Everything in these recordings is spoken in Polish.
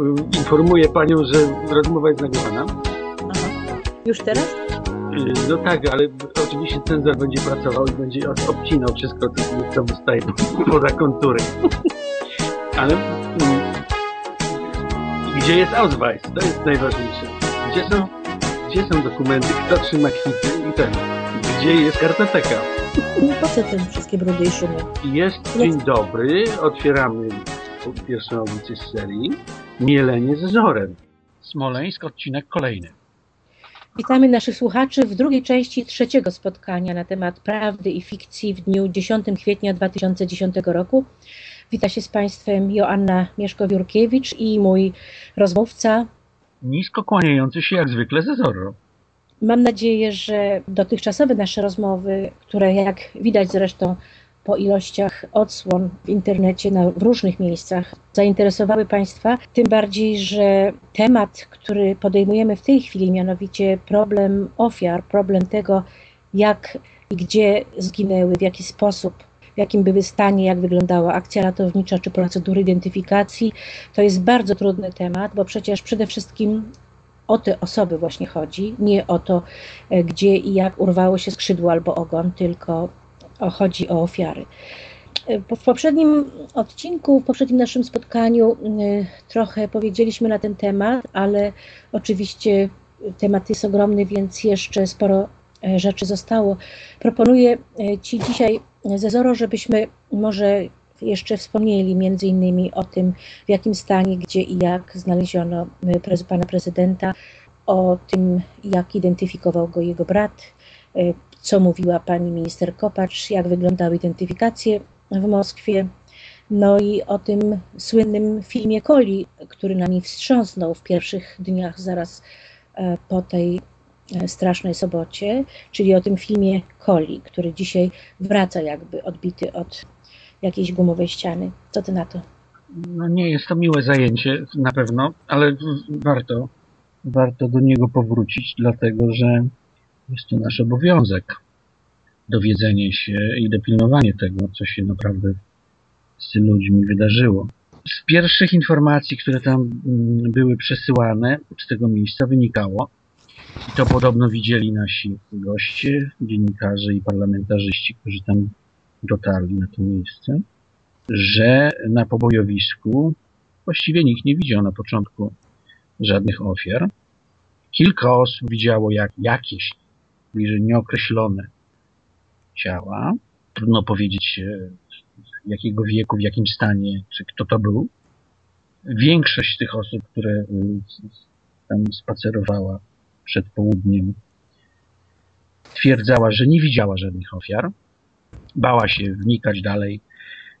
y, informuję panią, że rozmowa jest nagrywana. Aha. Już teraz? Y, No tak, ale oczywiście cenzor będzie pracował i będzie obcinał wszystko, co, co wystaje poza kontury. Ale mm, gdzie jest Ausweis? To jest najważniejsze. Gdzie są, gdzie są dokumenty, kto trzyma kwity i ten. Gdzie jest kartoteka? Po co te wszystkie brudy i szumy? Jest dzień dobry, otwieramy pierwszą audycję z serii. Mielenie z żorem. Smoleńsk, odcinek kolejny. Witamy naszych słuchaczy w drugiej części trzeciego spotkania na temat prawdy i fikcji w dniu 10 kwietnia 2010 roku. Wita się z Państwem Joanna Mieszko-Wiórkiewicz i mój rozmówca. Nisko kłaniający się jak zwykle ze Zorro. Mam nadzieję, że dotychczasowe nasze rozmowy, które jak widać zresztą po ilościach odsłon w internecie na, w różnych miejscach zainteresowały Państwa, tym bardziej, że temat, który podejmujemy w tej chwili, mianowicie problem ofiar, problem tego, jak i gdzie zginęły, w jaki sposób, w jakim były stanie, jak wyglądała akcja ratownicza czy procedury identyfikacji, to jest bardzo trudny temat, bo przecież przede wszystkim o te osoby właśnie chodzi, nie o to, e, gdzie i jak urwało się skrzydło albo ogon, tylko chodzi o ofiary. E, W poprzednim odcinku, w poprzednim naszym spotkaniu y, trochę powiedzieliśmy na ten temat, ale oczywiście temat jest ogromny, więc jeszcze sporo e, rzeczy zostało. Proponuję e, Ci dzisiaj, e, Zezoro, żebyśmy może jeszcze wspomnieli między innymi o tym, w jakim stanie, gdzie i jak znaleziono prez, pana prezydenta, o tym, jak identyfikował go jego brat, co mówiła pani minister Kopacz, jak wyglądały identyfikacje w Moskwie, no i o tym słynnym filmie Coli, który nami wstrząsnął w pierwszych dniach zaraz e, po tej e, strasznej sobocie, czyli o tym filmie Coli, który dzisiaj wraca jakby odbity od jakiejś gumowej ściany. Co ty na to? No nie jest to miłe zajęcie na pewno, ale warto, warto do niego powrócić, dlatego że jest to nasz obowiązek. Dowiedzenie się i dopilnowanie tego, co się naprawdę z tymi ludźmi wydarzyło. Z pierwszych informacji, które tam mm, były przesyłane z tego miejsca wynikało, i to podobno widzieli nasi goście, dziennikarze i parlamentarzyści, którzy tam dotarli na to miejsce, że na pobojowisku właściwie nikt nie widział na początku żadnych ofiar. Kilka osób widziało jak, jakieś bliżej nieokreślone ciała. Trudno powiedzieć e, jakiego wieku, w jakim stanie, czy kto to był. Większość tych osób, które s- tam spacerowała przed południem, twierdzała, że nie widziała żadnych ofiar. Bała się wnikać dalej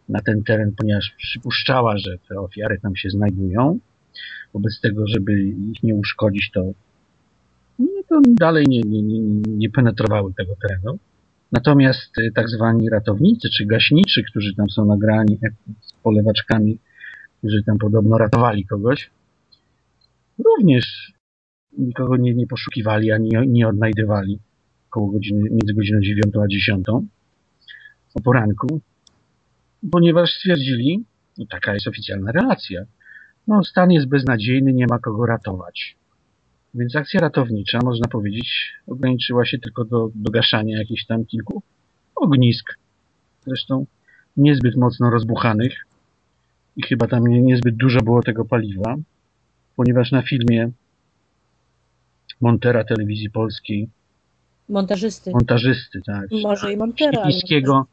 na ten teren, ponieważ przypuszczała, że te ofiary tam się znajdują. Wobec tego, żeby ich nie uszkodzić, to dalej nie, nie, nie, nie penetrowały tego terenu. Natomiast y, tak zwani ratownicy czy gaśniczy, którzy tam są nagrani z polewaczkami, którzy tam podobno ratowali kogoś, również nikogo nie, nie poszukiwali ani nie odnajdywali koło godziny, między godziną 9 a 10 o poranku, ponieważ stwierdzili, no taka jest oficjalna relacja, no stan jest beznadziejny, nie ma kogo ratować. Więc akcja ratownicza, można powiedzieć, ograniczyła się tylko do, do gaszania jakichś tam kilku ognisk. Zresztą niezbyt mocno rozbuchanych i chyba tam nie, niezbyt dużo było tego paliwa, ponieważ na filmie Montera Telewizji Polskiej, Montażysty. montażysty, tak, Może i Montero. ale Wiśniewskiego,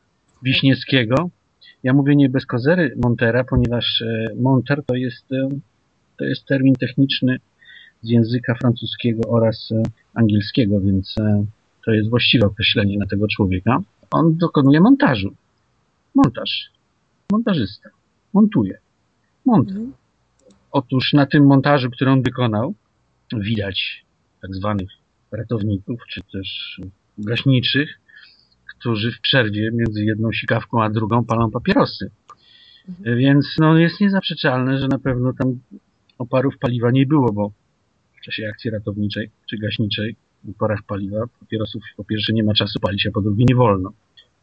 Wiśniewskiego. Ja mówię nie bez kozery Montera, ponieważ e, Monter to jest, e, to jest termin techniczny z języka francuskiego oraz e, angielskiego, więc e, to jest właściwe określenie na tego człowieka. On dokonuje montażu. Montaż. Montażysta. Montuje. Monter. Mhm. Otóż na tym montażu, który on wykonał, widać tak zwanych ratowników, czy też gaśniczych, którzy w przerwie między jedną sikawką a drugą palą papierosy. Mhm. Więc no, jest niezaprzeczalne, że na pewno tam oparów paliwa nie było, bo czasie akcji ratowniczej czy gaśniczej w porach paliwa papierosów po pierwsze nie ma czasu palić, a po drugie nie wolno.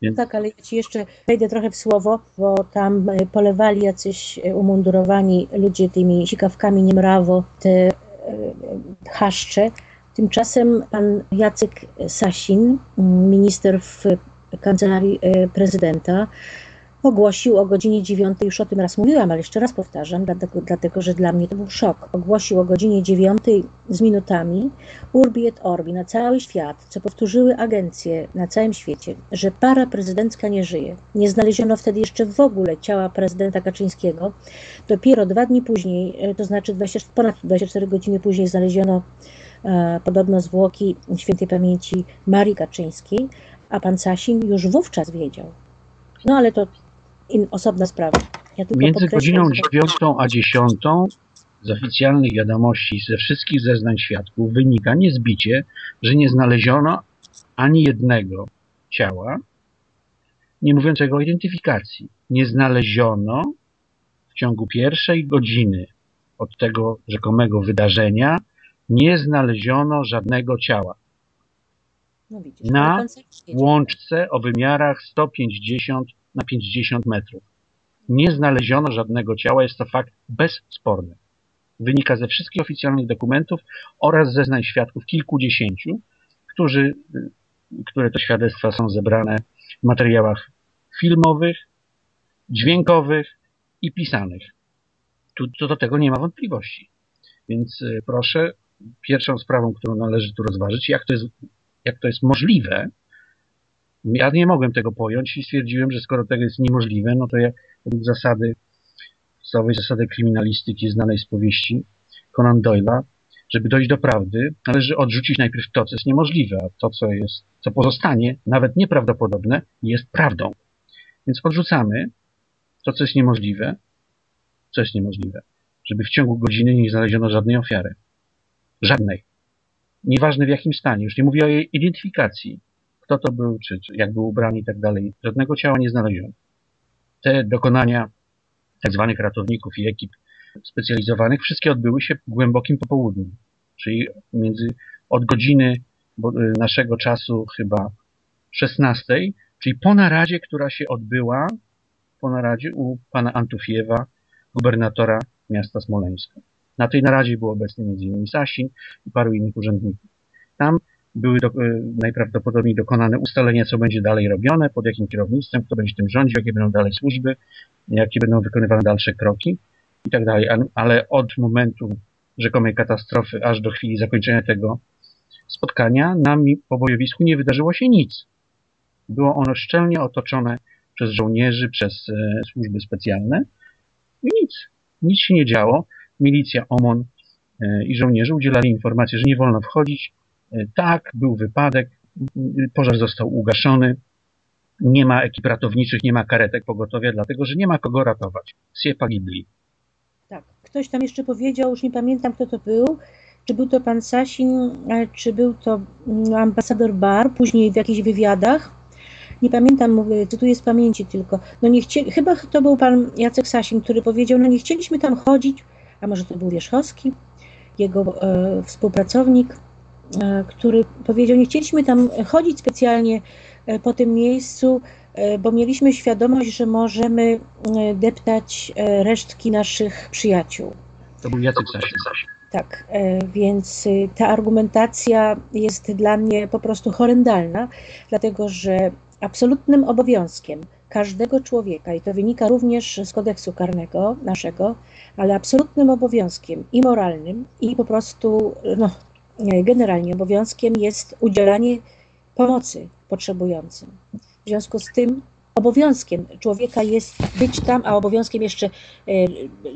Więc... Tak, ale ja ci jeszcze wejdę trochę w słowo, bo tam e, polewali jacyś e, umundurowani ludzie tymi sikawkami niemrawo te chaszcze. Tymczasem pan Jacek Sasin, minister w kancelarii prezydenta, ogłosił o godzinie 9, już o tym raz mówiłam, ale jeszcze raz powtarzam, dlatego, dlatego że dla mnie to był szok. Ogłosił o godzinie 9 z minutami Urbi et Orbi na cały świat, co powtórzyły agencje na całym świecie, że para prezydencka nie żyje. Nie znaleziono wtedy jeszcze w ogóle ciała prezydenta Kaczyńskiego. Dopiero dwa dni później, e, to znaczy 20, ponad 24 godziny później znaleziono e, podobno zwłoki świętej pamięci Marii Kaczyńskiej, a pan Sasin już wówczas wiedział. No ale to in, osobna sprawa. Ja Między godziną 9 a 10 z oficjalnych wiadomości, ze wszystkich zeznań świadków wynika niezbicie, że nie znaleziono ani jednego ciała, nie mówiącego o identyfikacji. Nie znaleziono w ciągu pierwszej godziny od tego rzekomego wydarzenia, nie znaleziono żadnego ciała. No widzisz, na łączce o wymiarach 150 na 50 metrów. Nie znaleziono żadnego ciała, jest to fakt bezsporny. Wynika ze wszystkich oficjalnych dokumentów oraz zeznań świadków kilkudziesięciu, którzy, które to świadectwa są zebrane w materiałach filmowych, dźwiękowych i pisanych. Tu, to do tego nie ma wątpliwości. Więc y, proszę, pierwszą sprawą, którą należy tu rozważyć, jak to jest, jak to jest możliwe, ja nie mogłem tego pojąć i stwierdziłem, że skoro tego jest niemożliwe, no to ja zasady, podstawowej zasady kryminalistyki znanej z powieści Conan Doyle'a, żeby dojść do prawdy, należy odrzucić najpierw to, co jest niemożliwe, a to, co jest, co pozostanie, nawet nieprawdopodobne, jest prawdą. Więc odrzucamy to, co jest niemożliwe, co jest niemożliwe, żeby w ciągu godziny nie znaleziono żadnej ofiary. Żadnej. Nieważne w jakim stanie. Już nie mówię o jej identyfikacji kto to był, czy, czy jak był ubrany i tak dalej. Żadnego ciała nie znaleziono. Te dokonania tak zwanych ratowników i ekip specjalizowanych wszystkie odbyły się w głębokim popołudniu, czyli między od godziny naszego czasu chyba 16, czyli po naradzie, która się odbyła po naradzie u pana Antufiewa, gubernatora miasta Smoleńska. Na tej naradzie był obecny m.in. Sasin i paru innych urzędników. Tam były do, e, najprawdopodobniej dokonane ustalenia, co będzie dalej robione, pod jakim kierownictwem, kto będzie tym rządził, jakie będą dalej służby, jakie będą wykonywane dalsze kroki i tak dalej. Ale od momentu rzekomej katastrofy aż do chwili zakończenia tego spotkania na pobojowisku nie wydarzyło się nic. Było ono szczelnie otoczone przez żołnierzy, przez e, służby specjalne i nic. Nic się nie działo. Milicja, OMON e, i żołnierze udzielali informacji, że nie wolno wchodzić, tak, był wypadek, pożar został ugaszony, nie ma ekip ratowniczych, nie ma karetek pogotowia, dlatego że nie ma kogo ratować. Sie pagibli. Tak, ktoś tam jeszcze powiedział, już nie pamiętam kto to był, czy był to pan Sasin, czy był to mm, ambasador Bar, później w jakichś wywiadach. Nie pamiętam, mówię, cytuję z pamięci tylko. No nie chcieli, chyba to był pan Jacek Sasin, który powiedział, no nie chcieliśmy tam chodzić, a może to był Wierzchowski, jego e, współpracownik, E, który powiedział, nie chcieliśmy tam chodzić specjalnie e, po tym miejscu, e, bo mieliśmy świadomość, że możemy deptać resztki naszych przyjaciół. To był Jacek Sasin. Tak, więc ta argumentacja jest dla mnie po prostu horrendalna, dlatego że absolutnym obowiązkiem każdego człowieka, i to wynika również z kodeksu karnego naszego, ale absolutnym obowiązkiem i moralnym, i po prostu no, generalnie obowiązkiem jest udzielanie pomocy potrzebującym. W związku z tym obowiązkiem człowieka jest być tam, a obowiązkiem jeszcze e,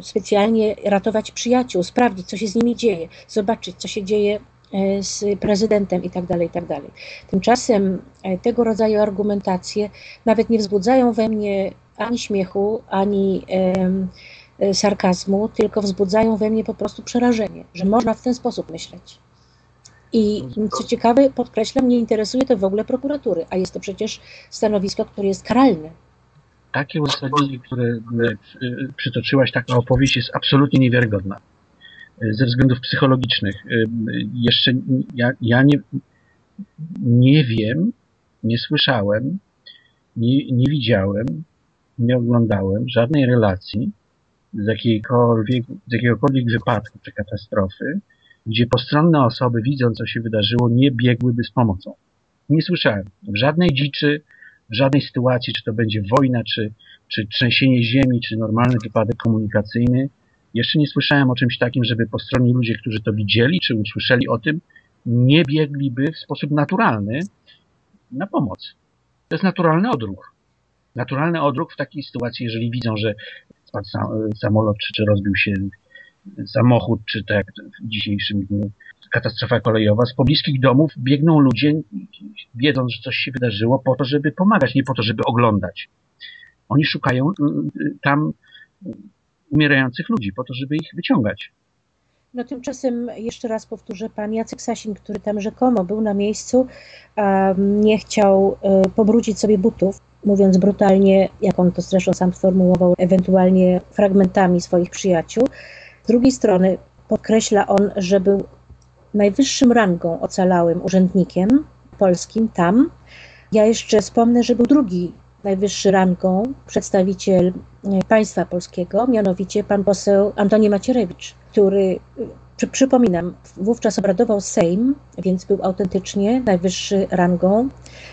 specjalnie ratować przyjaciół, sprawdzić, co się z nimi dzieje, zobaczyć, co się dzieje e, z prezydentem i tak dalej, i tak. Tymczasem e, tego rodzaju argumentacje nawet nie wzbudzają we mnie ani śmiechu, ani sarkazmu, tylko wzbudzają we mnie po prostu przerażenie, że można w ten sposób myśleć. I co ciekawe, podkreślam, nie interesuje to w ogóle prokuratury, a jest to przecież stanowisko, które jest karalne. Takie uzasadnienie, które e, przytoczyłaś, taka opowieść jest absolutnie niewiarygodna. E, ze względów psychologicznych. E, jeszcze ja, ja nie, nie wiem, nie słyszałem nie, nie widziałem, nie oglądałem żadnej relacji z, z jakiegokolwiek wypadku czy katastrofy, gdzie postronne osoby, widząc co się wydarzyło, nie biegłyby z pomocą. Nie słyszałem. W żadnej dziczy, w żadnej sytuacji, czy to będzie wojna, czy, czy trzęsienie ziemi, czy normalny wypadek komunikacyjny, jeszcze nie słyszałem o czymś takim, żeby postronni ludzie, którzy to widzieli, czy usłyszeli o tym, nie biegliby w sposób naturalny na pomoc. To jest naturalny odruch. Naturalny odruch w takiej sytuacji, jeżeli widzą, że spadł samolot, czy, czy rozbił się samochód, czy tak w dzisiejszym dniu katastrofa kolejowa, z pobliskich domów biegną ludzie, wiedząc, że coś się wydarzyło, po to, żeby pomagać, nie po to, żeby oglądać. Oni szukają tam umierających ludzi, po to, żeby ich wyciągać. No tymczasem jeszcze raz powtórzę, pan Jacek Sasin, który tam rzekomo był na miejscu, nie chciał e, pobrudzić sobie butów, mówiąc brutalnie, jak on to zresztą sam sformułował, ewentualnie fragmentami swoich przyjaciół. Drugiej strony podkreśla on, że był najwyższym rangą ocalałym urzędnikiem polskim tam. Ja jeszcze wspomnę, że był drugi najwyższy rangą przedstawiciel e, państwa polskiego, mianowicie pan poseł Antoni Macierewicz, który, przypominam, wówczas obradował Sejm, więc był autentycznie najwyższy rangą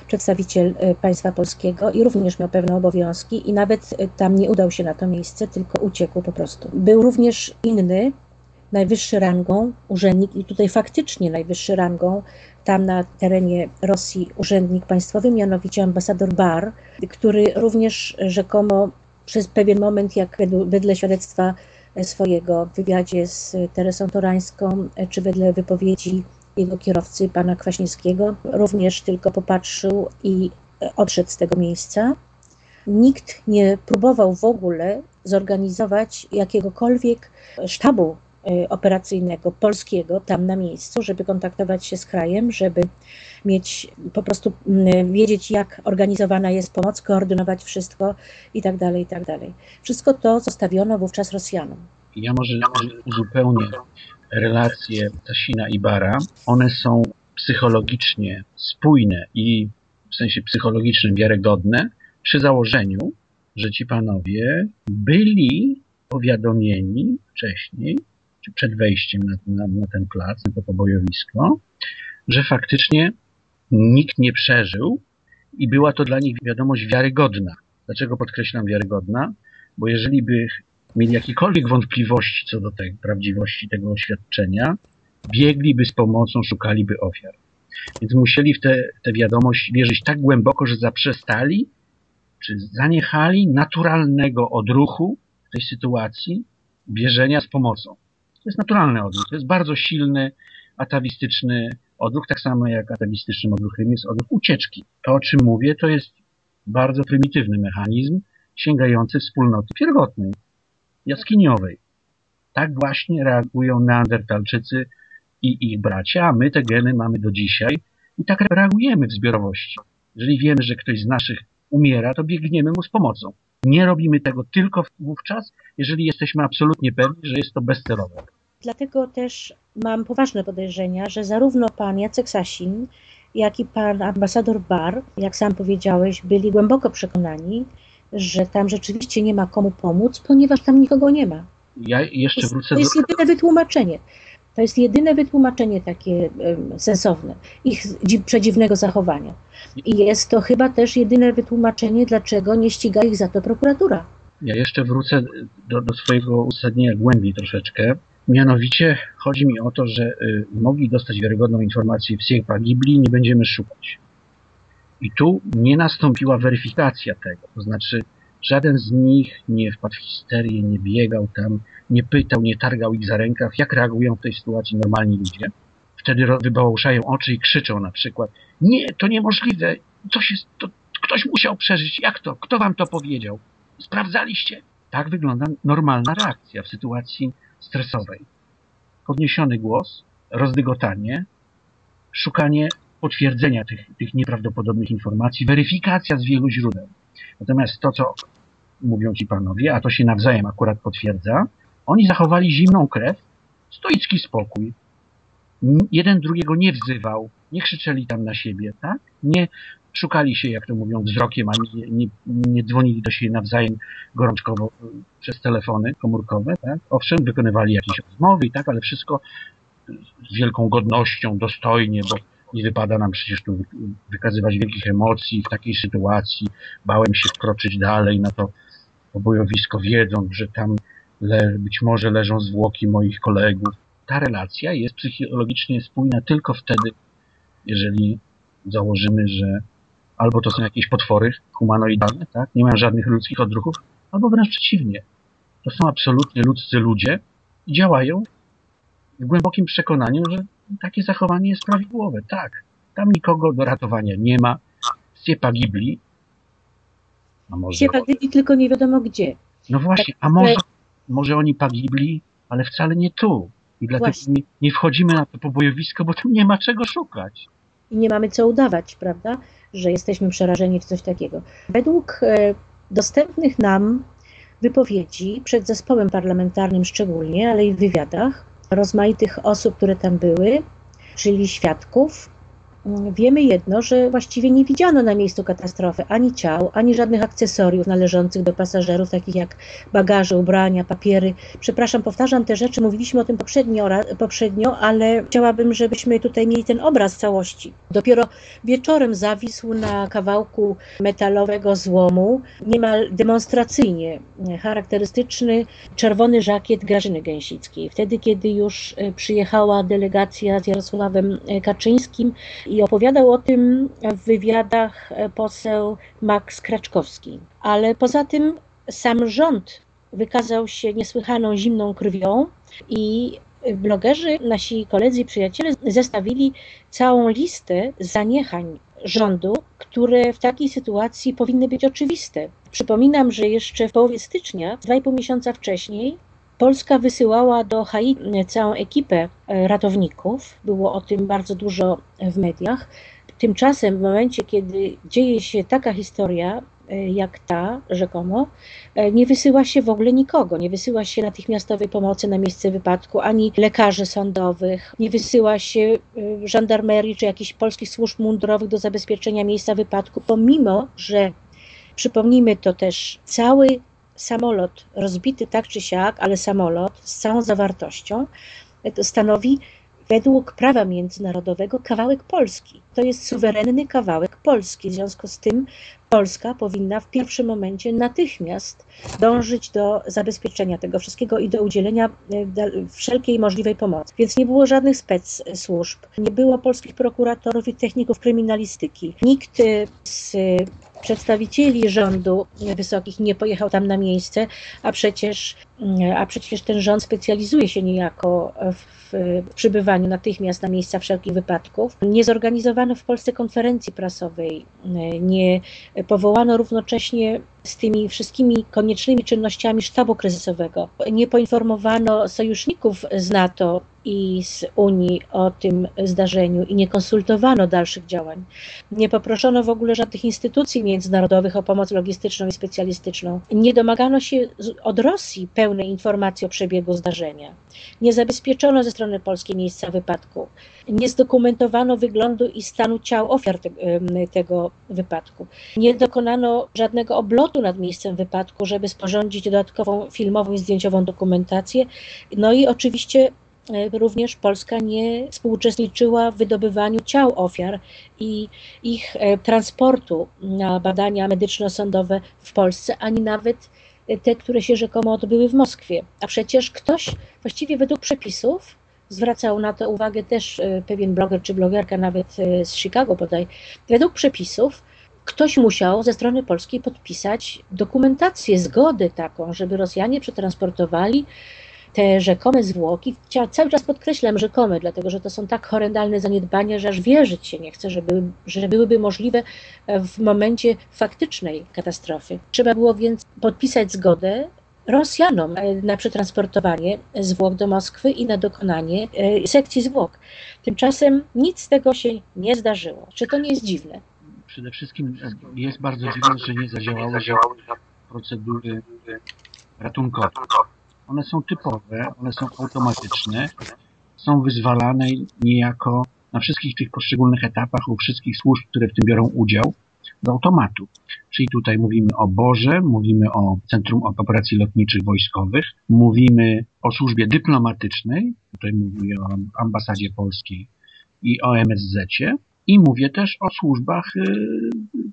przedstawiciel e, państwa polskiego i również miał pewne obowiązki i nawet e, tam nie udał się na to miejsce, tylko uciekł po prostu. Był również inny, najwyższy rangą urzędnik i tutaj faktycznie najwyższy rangą tam na terenie Rosji urzędnik państwowy, mianowicie ambasador Bar, który również rzekomo przez pewien moment, jak wedle świadectwa swojego w wywiadzie z Teresą Torańską, czy wedle wypowiedzi jego kierowcy, pana Kwaśniewskiego, również tylko popatrzył i odszedł z tego miejsca. Nikt nie próbował w ogóle zorganizować jakiegokolwiek sztabu operacyjnego polskiego tam na miejscu, żeby kontaktować się z krajem, żeby mieć po prostu mm, wiedzieć, jak organizowana jest pomoc, koordynować wszystko i tak dalej, i tak dalej. Wszystko to zostawiono wówczas Rosjanom. Ja może uzupełnię relacje Tasina i Bara. One są psychologicznie spójne i w sensie psychologicznym wiarygodne przy założeniu, że ci panowie byli powiadomieni wcześniej przed wejściem na, na, na ten plac, na to pobojowisko, że faktycznie nikt nie przeżył i była to dla nich wiadomość wiarygodna. Dlaczego podkreślam wiarygodna? Bo jeżeli by mieli jakiekolwiek wątpliwości co do tej prawdziwości tego oświadczenia, biegliby z pomocą, szukaliby ofiar. Więc musieli w tę wiadomość wierzyć tak głęboko, że zaprzestali, czy zaniechali naturalnego odruchu w tej sytuacji bierzenia z pomocą. To jest naturalny odruch. To jest bardzo silny, atawistyczny odruch, tak samo jak atawistycznym odruchem jest odruch ucieczki. To, o czym mówię, to jest bardzo prymitywny mechanizm sięgający wspólnoty pierwotnej, jaskiniowej. Tak właśnie reagują neandertalczycy i ich bracia, a my te geny mamy do dzisiaj i tak reagujemy w zbiorowości. Jeżeli wiemy, że ktoś z naszych umiera, to biegniemy mu z pomocą. Nie robimy tego tylko wówczas, jeżeli jesteśmy absolutnie pewni, że jest to bezcelowe. Dlatego też mam poważne podejrzenia, że zarówno pan Jacek Sasin, jak i pan ambasador Bar, jak sam powiedziałeś, byli głęboko przekonani, że tam rzeczywiście nie ma komu pomóc, ponieważ tam nikogo nie ma. Ja jeszcze wrócę to jest, to jest jedyne wytłumaczenie. To jest jedyne wytłumaczenie takie um, sensowne ich przedziwnego zachowania. I jest to chyba też jedyne wytłumaczenie, dlaczego nie ściga ich za to prokuratura. Ja jeszcze wrócę do, do swojego uzasadnienia głębiej troszeczkę. Mianowicie chodzi mi o to, że y, mogli dostać wiarygodną informację w Sieg Pagibli, nie będziemy szukać. I tu nie nastąpiła weryfikacja tego, to znaczy żaden z nich nie wpadł w histerię, nie biegał tam, nie pytał, nie targał ich za rękaw, jak reagują w tej sytuacji normalni ludzie. Wtedy wybałuszają oczy i krzyczą na przykład nie, to niemożliwe, coś jest, to ktoś musiał przeżyć, jak to, kto wam to powiedział? Sprawdzaliście? Tak wygląda normalna reakcja w sytuacji stresowej. Podniesiony głos, rozdygotanie, szukanie potwierdzenia tych, tych nieprawdopodobnych informacji, weryfikacja z wielu źródeł. Natomiast to, co mówią ci panowie, a to się nawzajem akurat potwierdza, oni zachowali zimną krew, stoicki spokój. Jeden drugiego nie wzywał, nie krzyczeli tam na siebie, tak? Nie szukali się, jak to mówią, wzrokiem, ani nie, nie, nie dzwonili do siebie nawzajem gorączkowo przez telefony komórkowe, tak? Owszem, wykonywali jakieś rozmowy i tak, ale wszystko z wielką godnością, dostojnie, bo nie wypada nam przecież tu wykazywać wielkich emocji w takiej sytuacji. Bałem się wkroczyć dalej na to obojowisko, wiedząc, że tam le, być może leżą zwłoki moich kolegów. Ta relacja jest psychologicznie spójna tylko wtedy, jeżeli założymy, że Albo to są jakieś potwory humanoidalne, tak? Nie mają żadnych ludzkich odruchów, albo wręcz przeciwnie. To są absolutnie ludzcy ludzie i działają w głębokim przekonaniu, że takie zachowanie jest prawidłowe. Tak, tam nikogo do ratowania nie ma. Psie pagibli. A może... Pagibli tylko nie wiadomo gdzie. No właśnie, a może, może oni pagibli, ale wcale nie tu. I dlatego nie, nie, wchodzimy na to pobojowisko, bo tam nie ma czego szukać. I nie mamy co udawać, prawda? Że jesteśmy przerażeni czy coś takiego. Według e, dostępnych nam wypowiedzi przed zespołem parlamentarnym szczególnie, ale i w wywiadach, rozmaitych osób, które tam były, czyli świadków, Wiemy jedno, że właściwie nie widziano na miejscu katastrofy ani ciał, ani żadnych akcesoriów należących do pasażerów, takich jak bagaże, ubrania, papiery. Przepraszam, powtarzam te rzeczy, mówiliśmy o tym poprzednio, poprzednio, ale chciałabym, żebyśmy tutaj mieli ten obraz całości. Dopiero wieczorem zawisł na kawałku metalowego złomu, niemal demonstracyjnie charakterystyczny czerwony żakiet Grażyny Gęsickiej. Wtedy, kiedy już e, przyjechała delegacja z Jarosławem e, Kaczyńskim i opowiadał o tym w wywiadach poseł Max Kraczkowski. Ale poza tym sam rząd wykazał się niesłychaną zimną krwią i blogerzy, nasi koledzy i przyjaciele zestawili całą listę zaniechań rządu, które w takiej sytuacji powinny być oczywiste. Przypominam, że jeszcze w połowie stycznia, dwa i pół miesiąca wcześniej, Polska wysyłała do Haiti całą ekipę e, ratowników. Było o tym bardzo dużo w mediach. Tymczasem w momencie, kiedy dzieje się taka historia, e, jak ta rzekomo, e, nie wysyła się w ogóle nikogo, nie wysyła się natychmiastowej pomocy na miejsce wypadku, ani lekarzy sądowych, nie wysyła się żandarmerii czy jakichś polskich służb mundurowych do zabezpieczenia miejsca wypadku, pomimo że przypomnijmy to też, cały samolot rozbity tak czy siak, ale samolot z całą zawartością stanowi według prawa międzynarodowego kawałek Polski. To jest suwerenny kawałek Polski. W związku z tym Polska powinna w pierwszym momencie natychmiast dążyć do zabezpieczenia tego wszystkiego i do udzielenia e, wszelkiej możliwej pomocy. Więc nie było żadnych spec służb, nie było polskich prokuratorów i techników kryminalistyki. Nikt z przedstawicieli rządu wysokich nie pojechał tam na miejsce, a przecież, a przecież ten rząd specjalizuje się niejako w, przybywaniu natychmiast na miejsca wszelkich wypadków. Nie zorganizowano w Polsce konferencji prasowej, nie powołano równocześnie z tymi wszystkimi koniecznymi czynnościami sztabu kryzysowego. Nie poinformowano sojuszników z NATO i z Unii o tym zdarzeniu i nie konsultowano dalszych działań. Nie poproszono w ogóle żadnych instytucji międzynarodowych o pomoc logistyczną i specjalistyczną. Nie domagano się od Rosji pełnej informacji o przebiegu zdarzenia. Nie zabezpieczono ze strony polskiej miejsca wypadku. Nie zdokumentowano wyglądu i stanu ciał ofiar te, tego wypadku. Nie dokonano żadnego oblotu nad miejscem wypadku, żeby sporządzić dodatkową filmową i zdjęciową dokumentację. No i oczywiście e, również Polska nie współuczestniczyła w wydobywaniu ciał ofiar i ich e, transportu na badania medyczno-sądowe w Polsce, ani nawet te, które się rzekomo odbyły w Moskwie. A przecież ktoś właściwie według przepisów zwracał na to uwagę też e, pewien bloger czy blogerka nawet z Chicago bodaj. Według przepisów ktoś musiał ze strony polskiej podpisać dokumentację, zgodę taką, żeby Rosjanie przetransportowali te rzekome zwłoki. Cały czas podkreślam rzekome, dlatego że to są tak horrendalne zaniedbania, że aż wierzyć się nie chce, że, były, że byłyby możliwe w momencie faktycznej katastrofy. Trzeba było więc podpisać zgodę Rosjanom na przetransportowanie zwłok do Moskwy i na dokonanie e, sekcji zwłok. Tymczasem nic z tego się nie zdarzyło. Czy to nie jest dziwne? Przede wszystkim jest bardzo dziwne, że nie zadziałały procedury ratunkowe. One są typowe, one są automatyczne, są wyzwalane niejako na wszystkich tych poszczególnych etapach u wszystkich służb, które w tym biorą udział. do automatu. Czyli tutaj mówimy o Borze, mówimy o Centrum Operacji Lotniczych Wojskowych, mówimy o służbie dyplomatycznej, tutaj mówię o ambasadzie polskiej i o MSZ-cie, i mówię też o służbach y,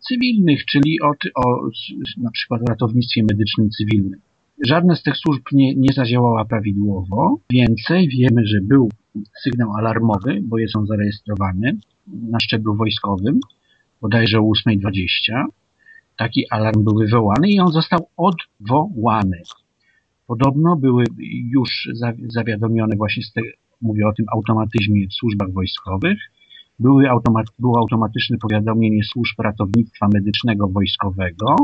cywilnych, czyli o, o na przykład ratownictwie medycznym cywilnym. Żadna z tych służb nie, nie zadziałała prawidłowo. Więcej wiemy, że był sygnał alarmowy, bo jest on zarejestrowany na szczeblu wojskowym, bodajże o 8.20. Taki alarm był wywołany i on został odwołany. Podobno były już zawiadomione właśnie z tego, mówię o tym automatyzmie w służbach wojskowych, było automatyczne powiadomienie służb ratownictwa medycznego wojskowego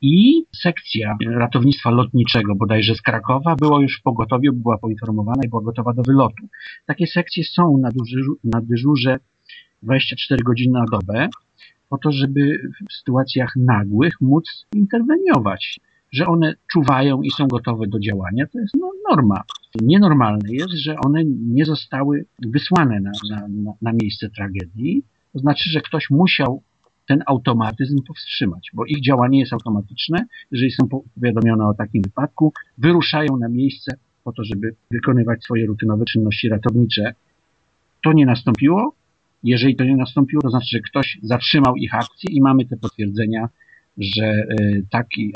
i sekcja ratownictwa lotniczego bodajże z Krakowa była już w pogotowiu, była poinformowana i była gotowa do wylotu. Takie sekcje są na, dyżurze, na dyżurze 24 godziny na dobę po to, żeby w sytuacjach nagłych móc interweniować. Że one czuwają i są gotowe do działania, to jest no, norma. Nienormalne jest, że one nie zostały wysłane na, na, na miejsce tragedii. To znaczy, że ktoś musiał ten automatyzm powstrzymać, bo ich działanie jest automatyczne. Jeżeli są powiadomione o takim wypadku, wyruszają na miejsce po to, żeby wykonywać swoje rutynowe czynności ratownicze. To nie nastąpiło. Jeżeli to nie nastąpiło, to znaczy, że ktoś zatrzymał ich akcję i mamy te potwierdzenia, że y, taki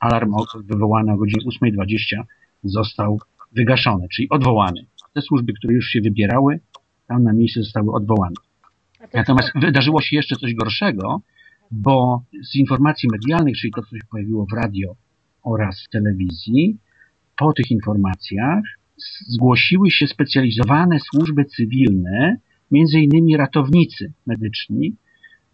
alarm wywołany o godzinie 8.20 został wygaszony, czyli odwołany. Te służby, które już się wybierały, tam na miejsce zostały odwołane. Natomiast wydarzyło się jeszcze coś gorszego, bo z informacji medialnych, czyli to, co się pojawiło w radio oraz w telewizji, po tych informacjach zgłosiły się specjalizowane służby cywilne, między innymi ratownicy medyczni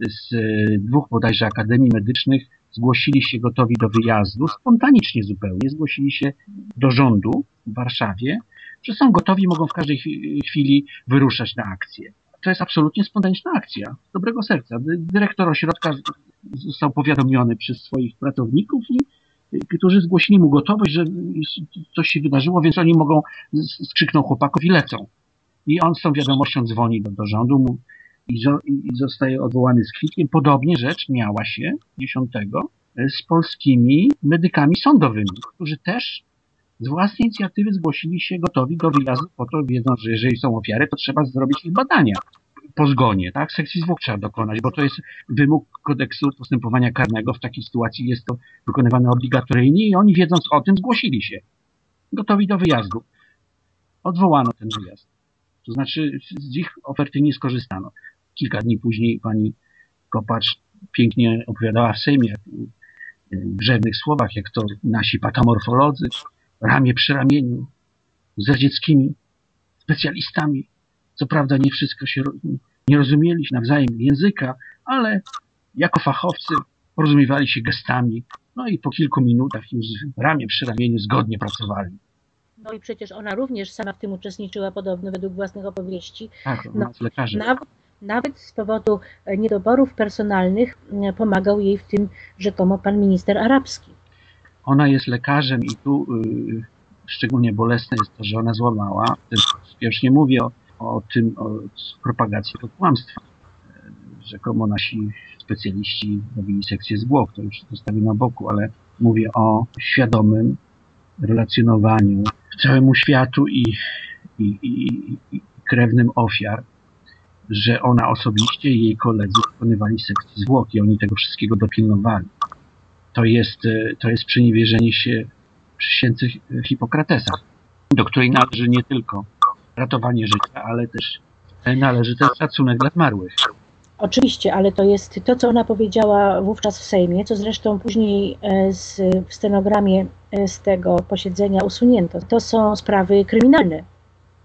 z dwóch bodajże akademii medycznych zgłosili się gotowi do wyjazdu, spontanicznie zupełnie, zgłosili się do rządu w Warszawie, że są gotowi, mogą w każdej chwili wyruszać na akcję. To jest absolutnie spontaniczna akcja, z dobrego serca. Dyrektor ośrodka został powiadomiony przez swoich pracowników i którzy zgłosili mu gotowość, że coś się wydarzyło, więc oni mogą, skrzykną chłopaków i lecą. I on z tą wiadomością dzwoni do, do rządu i, zostaje odwołany z kwitkiem. Podobnie rzecz miała się 10 z polskimi medykami sądowymi, którzy też z własnej inicjatywy zgłosili się gotowi do wyjazdu po to, wiedząc, że jeżeli są ofiary, to trzeba zrobić ich badania po zgonie, tak? Sekcji zwłok trzeba dokonać, bo to jest wymóg kodeksu postępowania karnego. W takiej sytuacji jest to wykonywane obligatoryjnie i oni wiedząc o tym zgłosili się. Gotowi do wyjazdu. Odwołano ten wyjazd. To znaczy z ich oferty nie skorzystano. Kilka dni później pani Kopacz pięknie opowiadała w Sejmie w grzewnych słowach, jak to nasi patamorfolodzy ramię przy ramieniu z radzieckimi specjalistami. Co prawda nie wszystko się nie rozumieli nawzajem języka, ale jako fachowcy porozumiewali się gestami, no i po kilku minutach już ramię przy ramieniu zgodnie pracowali. No i przecież ona również sama w tym uczestniczyła podobno według własnych opowieści. Tak, no. Nawet, nawet z powodu niedoborów personalnych e, pomagał jej w tym rzekomo pan minister arabski. Ona jest lekarzem i tu yy, szczególnie bolesne jest to, że ona złamała. Już nie mówię o, o tym, o propagacji to kłamstwa. Rzekomo nasi specjaliści robili sekcję zwłok, to już zostawię na boku, ale mówię o świadomym relacjonowaniu całemu światu i, i, i, i krewnym ofiar, że ona osobiście i jej koledzy wykonywali sekcję zwłok i oni tego wszystkiego dopilnowali to jest, e, to jest przeniewierzenie się przysiędzy Hipokratesa, do której należy nie tylko ratowanie życia, ale też należy też szacunek dla zmarłych. Oczywiście, ale to jest to, co ona powiedziała wówczas w Sejmie, co zresztą później e, z, w stenogramie e, z tego posiedzenia usunięto. To są sprawy kryminalne.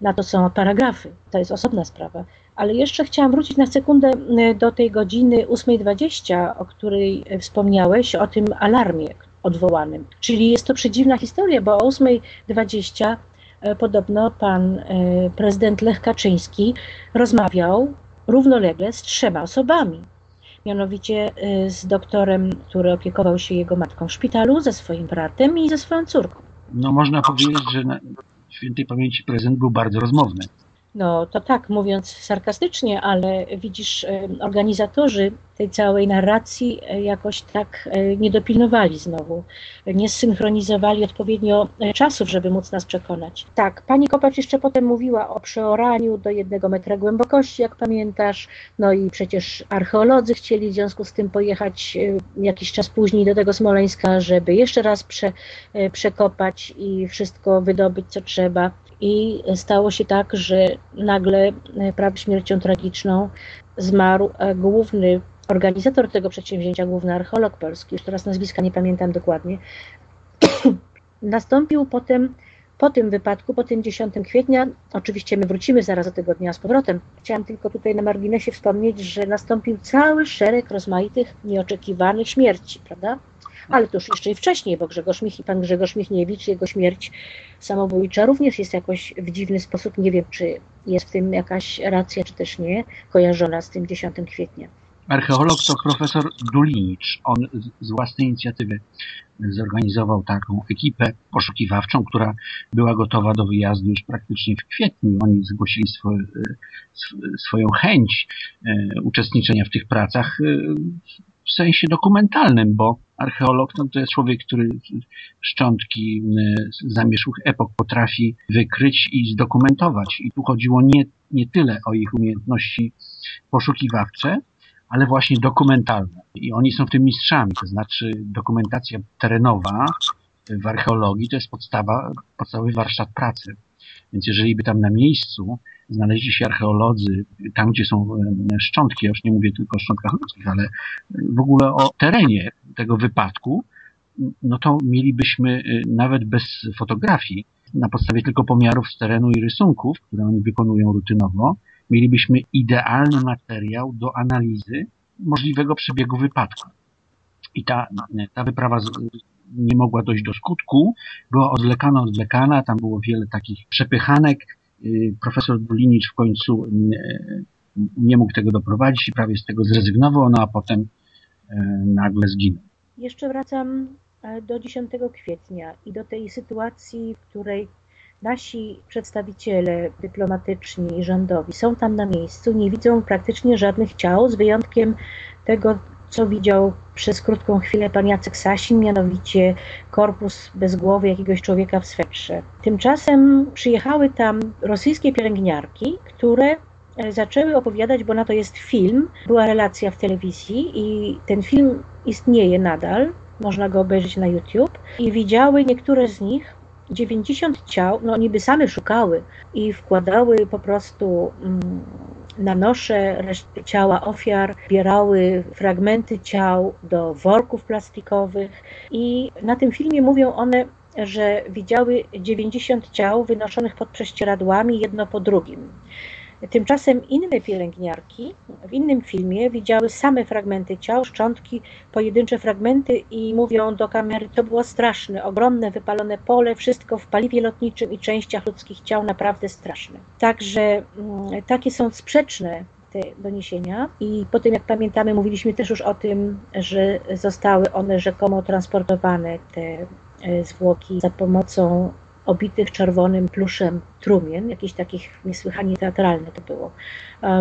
Na to są paragrafy. To jest osobna sprawa. Ale jeszcze chciałam wrócić na sekundę y, do tej godziny 8.20, o której wspomniałeś, o tym alarmie odwołanym. Czyli jest to przedziwna historia, bo o 8.20 y, podobno pan y, prezydent Lech Kaczyński rozmawiał równolegle z trzema osobami. Mianowicie z doktorem, który opiekował się jego matką w szpitalu, ze swoim bratem i ze swoją córką. No można powiedzieć, że świętej pamięci prezydent był bardzo rozmowny No to tak, mówiąc sarkastycznie, ale widzisz, organizatorzy tej całej narracji e, jakoś tak e, nie dopilnowali znowu, nie zsynchronizowali odpowiednio e, czasów, żeby móc nas przekonać. Tak, pani Kopacz jeszcze potem mówiła o przeoraniu do jednego metra głębokości, jak pamiętasz, no i przecież archeolodzy chcieli w związku z tym pojechać jakiś czas później do tego Smoleńska, żeby jeszcze raz prze, przekopać i wszystko wydobyć, co trzeba. I stało się tak, że nagle prawie śmiercią tragiczną zmarł główny organizator tego przedsięwzięcia, główny archeolog polski, już teraz nazwiska nie pamiętam dokładnie, nastąpił potem po tym wypadku, po tym 10 kwietnia, oczywiście my wrócimy zaraz do tego dnia z powrotem, chciałam tylko tutaj na marginesie wspomnieć, że nastąpił cały szereg rozmaitych, nieoczekiwanych śmierci, prawda? Ale to już jeszcze i wcześniej, bo Grzegorz Mich i pan Grzegorz Michniewicz, jego śmierć samobójcza również jest jakoś w dziwny sposób, nie wiem czy jest w tym jakaś racja, czy też nie, kojarzona z tym 10 kwietnia. Archeolog to profesor Dulinicz. On z własnej inicjatywy zorganizował taką ekipę poszukiwawczą, która była gotowa do wyjazdu już praktycznie w kwietniu. Oni zgłosili swój, swoją chęć e, uczestniczenia w tych pracach e, w sensie dokumentalnym, bo archeolog no, to jest człowiek, który szczątki e, zamieszłych epok potrafi wykryć i zdokumentować. I tu chodziło nie, nie tyle o ich umiejętności poszukiwawcze, ale właśnie dokumentalne. I oni są w tym mistrzami, to znaczy dokumentacja terenowa w archeologii to jest podstawa, podstawowy warsztat pracy. Więc jeżeli by tam na miejscu znaleźli się archeolodzy, tam gdzie są e, szczątki, ja już nie mówię tylko o szczątkach ludzkich, ale w ogóle o terenie tego wypadku, no to mielibyśmy e, nawet bez fotografii, na podstawie tylko pomiarów z terenu i rysunków, które oni wykonują rutynowo, mielibyśmy idealny materiał do analizy możliwego przebiegu wypadku. I ta, ta wyprawa nie mogła dojść do skutku, była odwlekana, odwlekana, tam było wiele takich przepychanek. Y, profesor Dulinicz w końcu y, nie mógł tego doprowadzić i prawie z tego zrezygnował, no a potem y, nagle zginął. Jeszcze wracam e, do 10 kwietnia i do tej sytuacji, w której Nasi przedstawiciele dyplomatyczni i rządowi są tam na miejscu, nie widzą praktycznie żadnych ciał, z wyjątkiem tego, co widział przez krótką chwilę pan Jacek Sasin, mianowicie korpus bez głowy jakiegoś człowieka w swetrze. Tymczasem przyjechały tam rosyjskie pielęgniarki, które e, zaczęły opowiadać, bo na to jest film, była relacja w telewizji i ten film istnieje nadal, można go obejrzeć na YouTube i widziały niektóre z nich 90 ciał, no niby same szukały i wkładały po prostu mm, na nosze reszty ciała ofiar, bierały fragmenty ciał do worków plastikowych i na tym filmie mówią one, że widziały 90 ciał wynoszonych pod prześcieradłami jedno po drugim. Tymczasem inne pielęgniarki w innym filmie widziały same fragmenty ciał, szczątki, pojedyncze fragmenty i mówią do kamery, to było straszne, ogromne, wypalone pole, wszystko w paliwie lotniczym i częściach ludzkich ciał, naprawdę straszne. Także mm, takie są sprzeczne te doniesienia i po tym jak pamiętamy mówiliśmy też już o tym, że zostały one rzekomo transportowane te e, zwłoki za pomocą obitych czerwonym pluszem trumien, jakiś takich niesłychanie teatralne to było.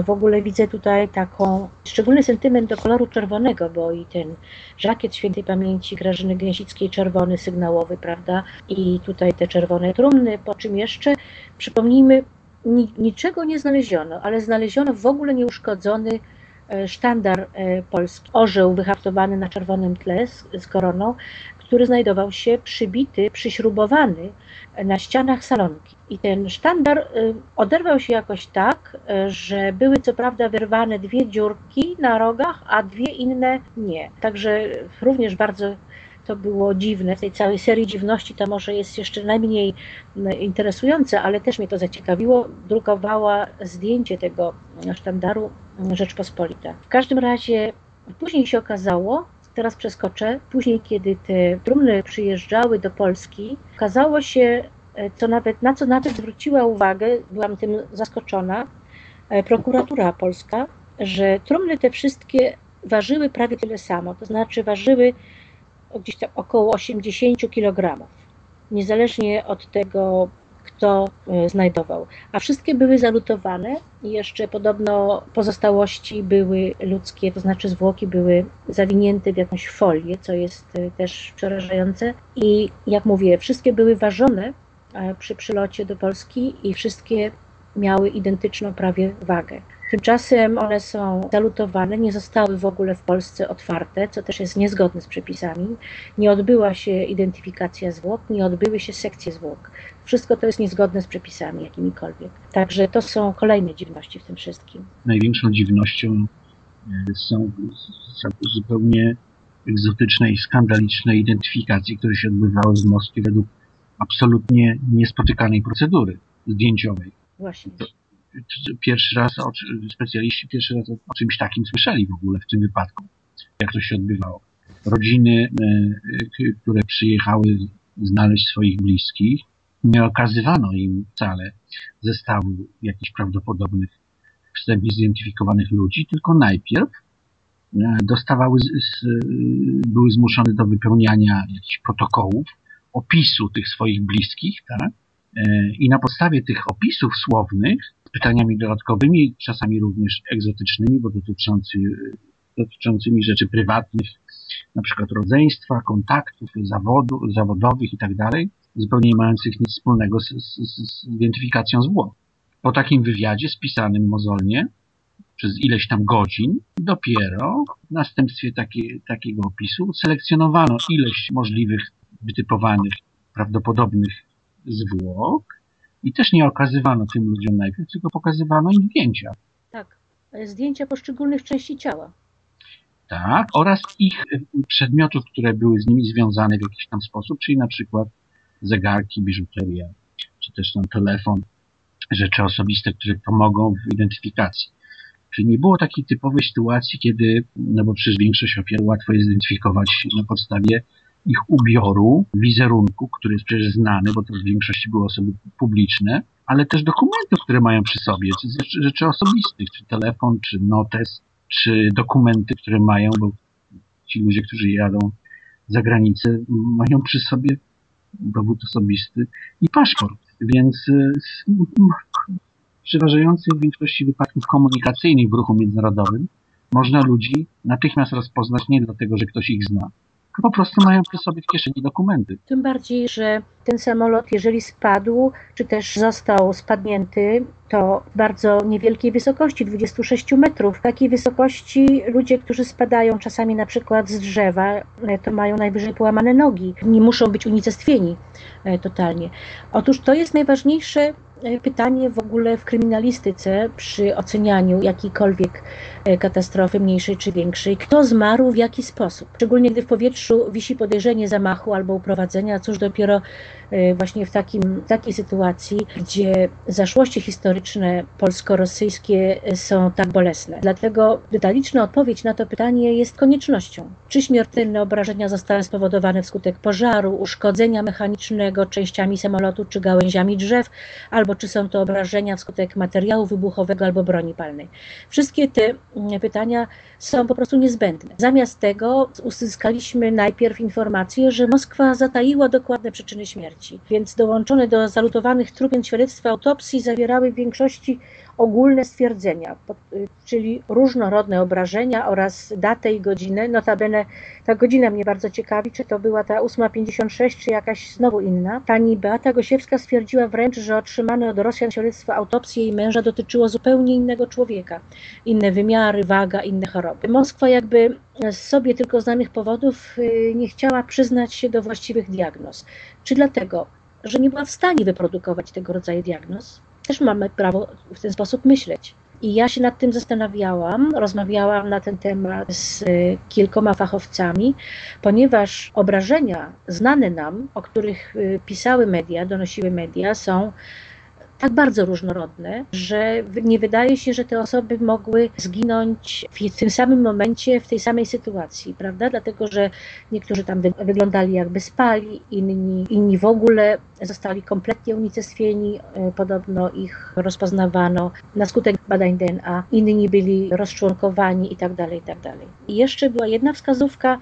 W ogóle widzę tutaj taką szczególny sentyment do koloru czerwonego, bo i ten żakiet świętej pamięci Grażyny Gęsickiej czerwony, sygnałowy, prawda? I tutaj te czerwone trumny, po czym jeszcze przypomnijmy, niczego nie znaleziono, ale znaleziono w ogóle nieuszkodzony e, sztandar e, polski, orzeł wyhaftowany na czerwonym tle z koroną, który znajdował się przybity, przyśrubowany na ścianach salonki. I ten sztandar y, oderwał się jakoś tak, y, że były co prawda wyrwane dwie dziurki na rogach, a dwie inne nie. Także również bardzo to było dziwne. W tej całej serii dziwności to może jest jeszcze najmniej y, interesujące, ale też mnie to zaciekawiło. Drukowała zdjęcie tego sztandaru Rzeczpospolita. W każdym razie później się okazało, teraz przeskoczę. Później, kiedy te trumny przyjeżdżały do Polski, okazało się, e, co nawet, na co nawet zwróciła uwagę, byłam tym zaskoczona, e, prokuratura polska, że trumny te wszystkie ważyły prawie tyle samo, to znaczy ważyły gdzieś tam około 80 kg. Niezależnie od tego, kto e, znajdował. A wszystkie były zalutowane i jeszcze podobno pozostałości były ludzkie, to znaczy zwłoki były zawinięte w jakąś folię, co jest e, też przerażające. I jak mówię, wszystkie były ważone e, przy przylocie do Polski i wszystkie miały identyczną prawie wagę. Tymczasem one są zalutowane, nie zostały w ogóle w Polsce otwarte, co też jest niezgodne z przepisami. Nie odbyła się identyfikacja zwłok, nie odbyły się sekcje zwłok. Wszystko to jest niezgodne z przepisami jakimikolwiek. Także to są kolejne dziwności w tym wszystkim. Największą dziwnością e, są zupełnie egzotyczne i skandaliczne identyfikacje, które się odbywały w Moskwie według absolutnie niespotykanej procedury zdjęciowej. Właśnie. To pierwszy raz, specjaliści pierwszy raz o czymś takim słyszeli w ogóle w tym wypadku, jak to się odbywało. Rodziny, e, które przyjechały znaleźć swoich bliskich, nie okazywano im wcale zestawu jakichś prawdopodobnych, wstępnie zidentyfikowanych ludzi, tylko najpierw e, dostawały, były zmuszone do wypełniania jakichś protokołów, opisu tych swoich bliskich, tak? E, I na podstawie tych opisów słownych, pytaniami dodatkowymi, czasami również egzotycznymi, bo dotyczący, dotyczącymi rzeczy prywatnych, na przykład rodzeństwa, kontaktów, zawodu, zawodowych i tak dalej, zupełnie nie mających nic wspólnego z, z, z identyfikacją zwłok. Po takim wywiadzie spisanym mozolnie, przez ileś tam godzin, dopiero w następstwie takie, takiego opisu selekcjonowano ileś możliwych, wytypowanych, prawdopodobnych zwłok i też nie okazywano tym ludziom najpierw, tylko pokazywano im zdjęcia. Tak, zdjęcia poszczególnych części ciała. Tak, oraz ich przedmiotów, które były z nimi związane w jakiś tam sposób, czyli na przykład zegarki, biżuteria, czy też tam telefon, rzeczy osobiste, które pomogą w identyfikacji. Czyli nie było takiej typowej sytuacji, kiedy, no bo przecież większość ofiar łatwo jest zidentyfikować na podstawie ich ubioru, wizerunku, który jest przecież znany, bo to w większości były osoby publiczne, ale też dokumentów, które mają przy sobie, czy rzeczy osobistych, czy telefon, czy notes, czy dokumenty, które mają, bo ci ludzie, którzy jadą za granicę, mają przy sobie dowód osobisty i paszport. Więc y, w przeważającej większości wypadków komunikacyjnych w ruchu międzynarodowym można ludzi natychmiast rozpoznać nie dlatego, że ktoś ich zna, po prostu mają przy sobie w kieszeni dokumenty. Tym bardziej, że ten samolot, jeżeli spadł, czy też został spadnięty, to bardzo niewielkiej wysokości, 26 metrów. W takiej wysokości ludzie, którzy spadają czasami na przykład z drzewa, e, to mają najwyżej połamane nogi. Nie muszą być unicestwieni e, totalnie. Otóż to jest najważniejsze E, pytanie w ogóle w kryminalistyce przy ocenianiu jakiejkolwiek katastrofy, mniejszej czy większej, kto zmarł w jaki sposób. Szczególnie gdy w powietrzu wisi podejrzenie zamachu albo uprowadzenia, cóż dopiero e, właśnie w takim, takiej sytuacji, gdzie zaszłości historyczne polsko-rosyjskie są tak bolesne. Dlatego detaliczna odpowiedź na to pytanie jest koniecznością. Czy śmiertelne obrażenia zostały spowodowane wskutek pożaru, uszkodzenia mechanicznego częściami samolotu czy gałęziami drzew, albo czy są to obrażenia wskutek materiału wybuchowego albo broni palnej. Wszystkie te pytania są po prostu niezbędne. Zamiast tego uzyskaliśmy najpierw informację, że Moskwa zataiła dokładne przyczyny śmierci, więc dołączone do zalutowanych trupien świadectwa autopsji zawierały w większości ogólne stwierdzenia, y, czyli różnorodne obrażenia oraz datę i godzinę. Notabene ta godzina mnie bardzo ciekawi, czy to była ta 8.56, czy jakaś znowu inna. Pani Beata Gosiewska stwierdziła wręcz, że otrzymane od Rosjan świadectwo autopsji jej męża dotyczyło zupełnie innego człowieka. Inne wymiary, waga, inne choroby. Moskwa jakby z sobie tylko znanych powodów y, nie chciała przyznać się do właściwych diagnoz. Czy dlatego, że nie była w stanie wyprodukować tego rodzaju diagnoz? Też mamy prawo w ten sposób myśleć. I ja się nad tym zastanawiałam, rozmawiałam na ten temat z kilkoma fachowcami, ponieważ obrażenia znane nam, o których y, pisały media, donosiły media, są tak bardzo różnorodne, że nie wydaje się, że te osoby mogły zginąć w tym samym momencie, w tej samej sytuacji, prawda? Dlatego, że niektórzy tam wyglądali jakby spali, inni, inni w ogóle zostali kompletnie unicestwieni, e, podobno ich rozpoznawano na skutek badań DNA, inni byli rozczłonkowani i tak dalej, i tak. I jeszcze była jedna wskazówka,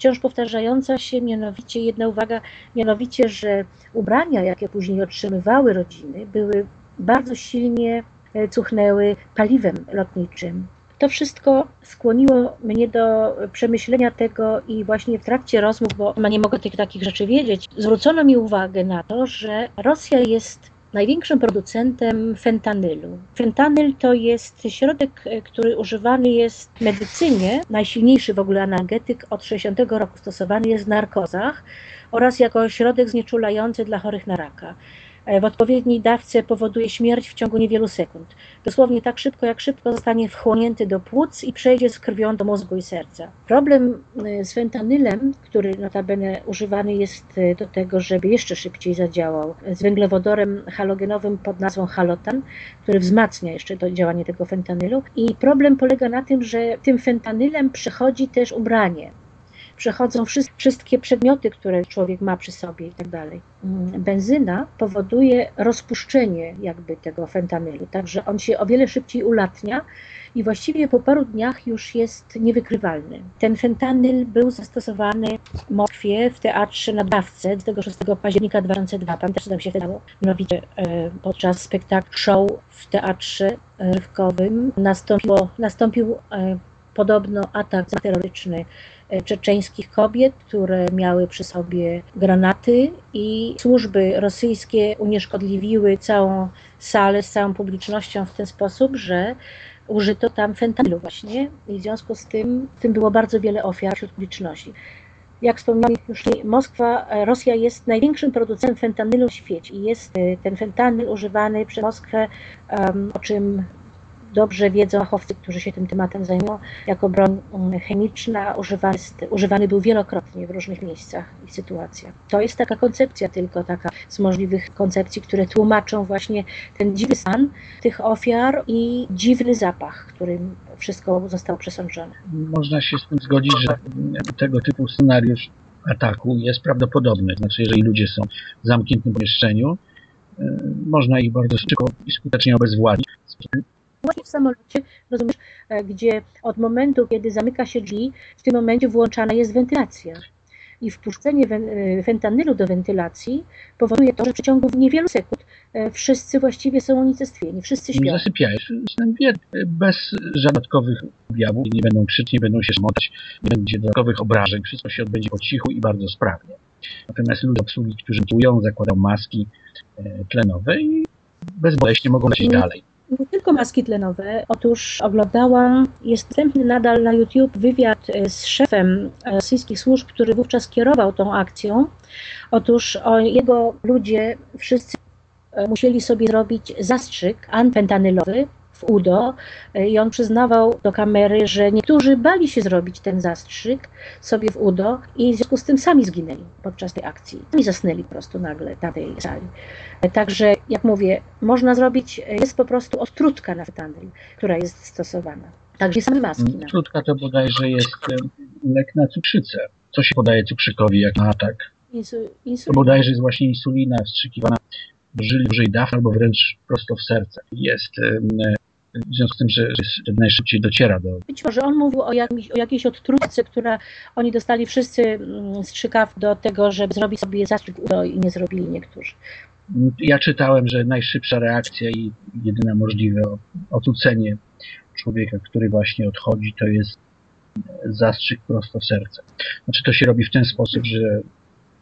wciąż powtarzająca się, mianowicie jedna uwaga, mianowicie, że ubrania, jakie później otrzymywały rodziny, były bardzo silnie e, cuchnęły paliwem lotniczym. To wszystko skłoniło mnie do przemyślenia tego i właśnie w trakcie rozmów, bo nie mogę tych takich rzeczy wiedzieć, zwrócono mi uwagę na to, że Rosja jest największym producentem fentanylu. Fentanyl to jest środek, który używany jest w medycynie, najsilniejszy w ogóle analgetyk od 60 roku stosowany jest w narkozach oraz jako środek znieczulający dla chorych na raka. E, w odpowiedniej dawce powoduje śmierć w ciągu niewielu sekund. Dosłownie tak szybko, jak szybko zostanie wchłonięty do płuc i przejdzie z krwią do mózgu i serca. Problem e, z fentanylem, który notabene używany jest e, do tego, żeby jeszcze szybciej zadziałał, z węglowodorem halogenowym pod nazwą halotan, który wzmacnia jeszcze to działanie tego fentanylu. I problem polega na tym, że tym fentanylem przechodzi też ubranie przechodzą wszystkie przedmioty, które człowiek ma przy sobie i tak dalej. Mm, benzyna powoduje rozpuszczenie jakby tego fentanylu, także on się o wiele szybciej ulatnia i właściwie po paru dniach już jest niewykrywalny. Ten fentanyl był zastosowany w Moskwie w teatrze na dawce 26 października 2002. Pamiętasz, co tam się wydało? Mianowicie e, podczas spektaklu show w teatrze rywkowym nastąpiło, nastąpił e, podobno atak terrorystyczny E, czeczeńskich kobiet, które miały przy sobie granaty i służby rosyjskie unieszkodliwiły całą salę z całą publicznością w ten sposób, że użyto tam fentanylu właśnie i w związku z tym, tym było bardzo wiele ofiar wśród publiczności. Jak wspomniałem już, Moskwa, e, Rosja jest największym producentem fentanylu w świecie i jest e, ten fentanyl używany przez Moskwę, o czym dobrze wiedzą fachowcy, którzy się tym tematem zajmują, jako broń mm, chemiczna używany, używany był wielokrotnie w różnych miejscach i sytuacjach. To jest taka koncepcja tylko taka z możliwych koncepcji, które tłumaczą właśnie ten dziwny stan tych ofiar i dziwny zapach, którym wszystko zostało przesądzone. Można się z tym zgodzić, że tego typu scenariusz ataku jest prawdopodobny. Znaczy, jeżeli ludzie są w zamkniętym pomieszczeniu, y, można ich bardzo szybko i skutecznie obezwładnić właśnie w samolocie, rozumiesz, e, gdzie od momentu, kiedy zamyka się drzwi, w tym momencie włączana jest wentylacja. I wpuszczenie e, fentanylu do wentylacji powoduje to, że w przeciągu niewielu sekund e, wszyscy właściwie są unicestwieni, wszyscy śpią. Zasypiają, bez dodatkowych objawów, nie będą krzyczeć, nie będą się szmotać, nie będzie dodatkowych obrażeń, wszystko się odbędzie po cichu i bardzo sprawnie. Natomiast ludzie obsługi, którzy czują, zakładają maski tlenowe i bezboleśnie mogą lecieć dalej nie tylko maski tlenowe. Otóż oglądałam, jest dostępny nadal na YouTube wywiad e, z szefem e, rosyjskich służb, który wówczas kierował tą akcją. Otóż jego ludzie wszyscy e, musieli sobie zrobić zastrzyk anfentanylowy w udo i on przyznawał do kamery, że niektórzy bali się zrobić ten zastrzyk sobie w udo i w związku z tym sami zginęli podczas tej akcji. Sami zasnęli po prostu nagle na tej sali. Także, jak mówię, można zrobić, jest po prostu odtrutka na fentanyl, która jest stosowana. Także same maski. Odtrutka to bodajże jest lek na cukrzycę. Co się podaje cukrzykowi jak na atak? Insu, To bodajże jest właśnie insulina wstrzykiwana w dużej dawce albo wręcz prosto w serce. Jest w związku z tym, że, że najszybciej dociera do... Być może on mówił o, o jakiejś odtrutce, która oni dostali wszyscy mm, strzykaw do tego, żeby zrobić sobie zastrzyk udo i nie zrobili niektórzy. Ja czytałem, że najszybsza reakcja i jedyna możliwe otucenie człowieka, który właśnie odchodzi, to jest zastrzyk prosto w serce. Znaczy to się robi w ten sposób, że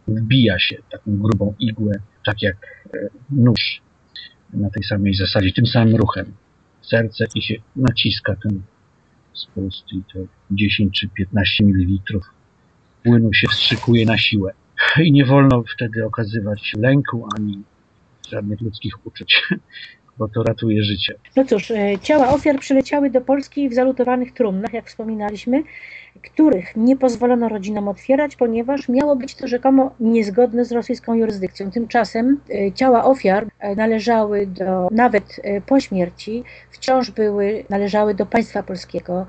wbija się taką grubą igłę, tak jak e, nóż na tej samej zasadzie, tym samym ruchem serce i się naciska ten spust i to 10 czy 15 ml płynu się wstrzykuje na siłę. I nie wolno wtedy okazywać lęku ani żadnych ludzkich uczuć, bo to ratuje życie. No cóż, e, ciała ofiar przyleciały do Polski w zalutowanych trumnach, jak wspominaliśmy, których nie pozwolono rodzinom otwierać, ponieważ miało być to rzekomo niezgodne z rosyjską jurysdykcją. Tymczasem e, ciała ofiar e, należały do, nawet po śmierci, wciąż były, należały do państwa polskiego,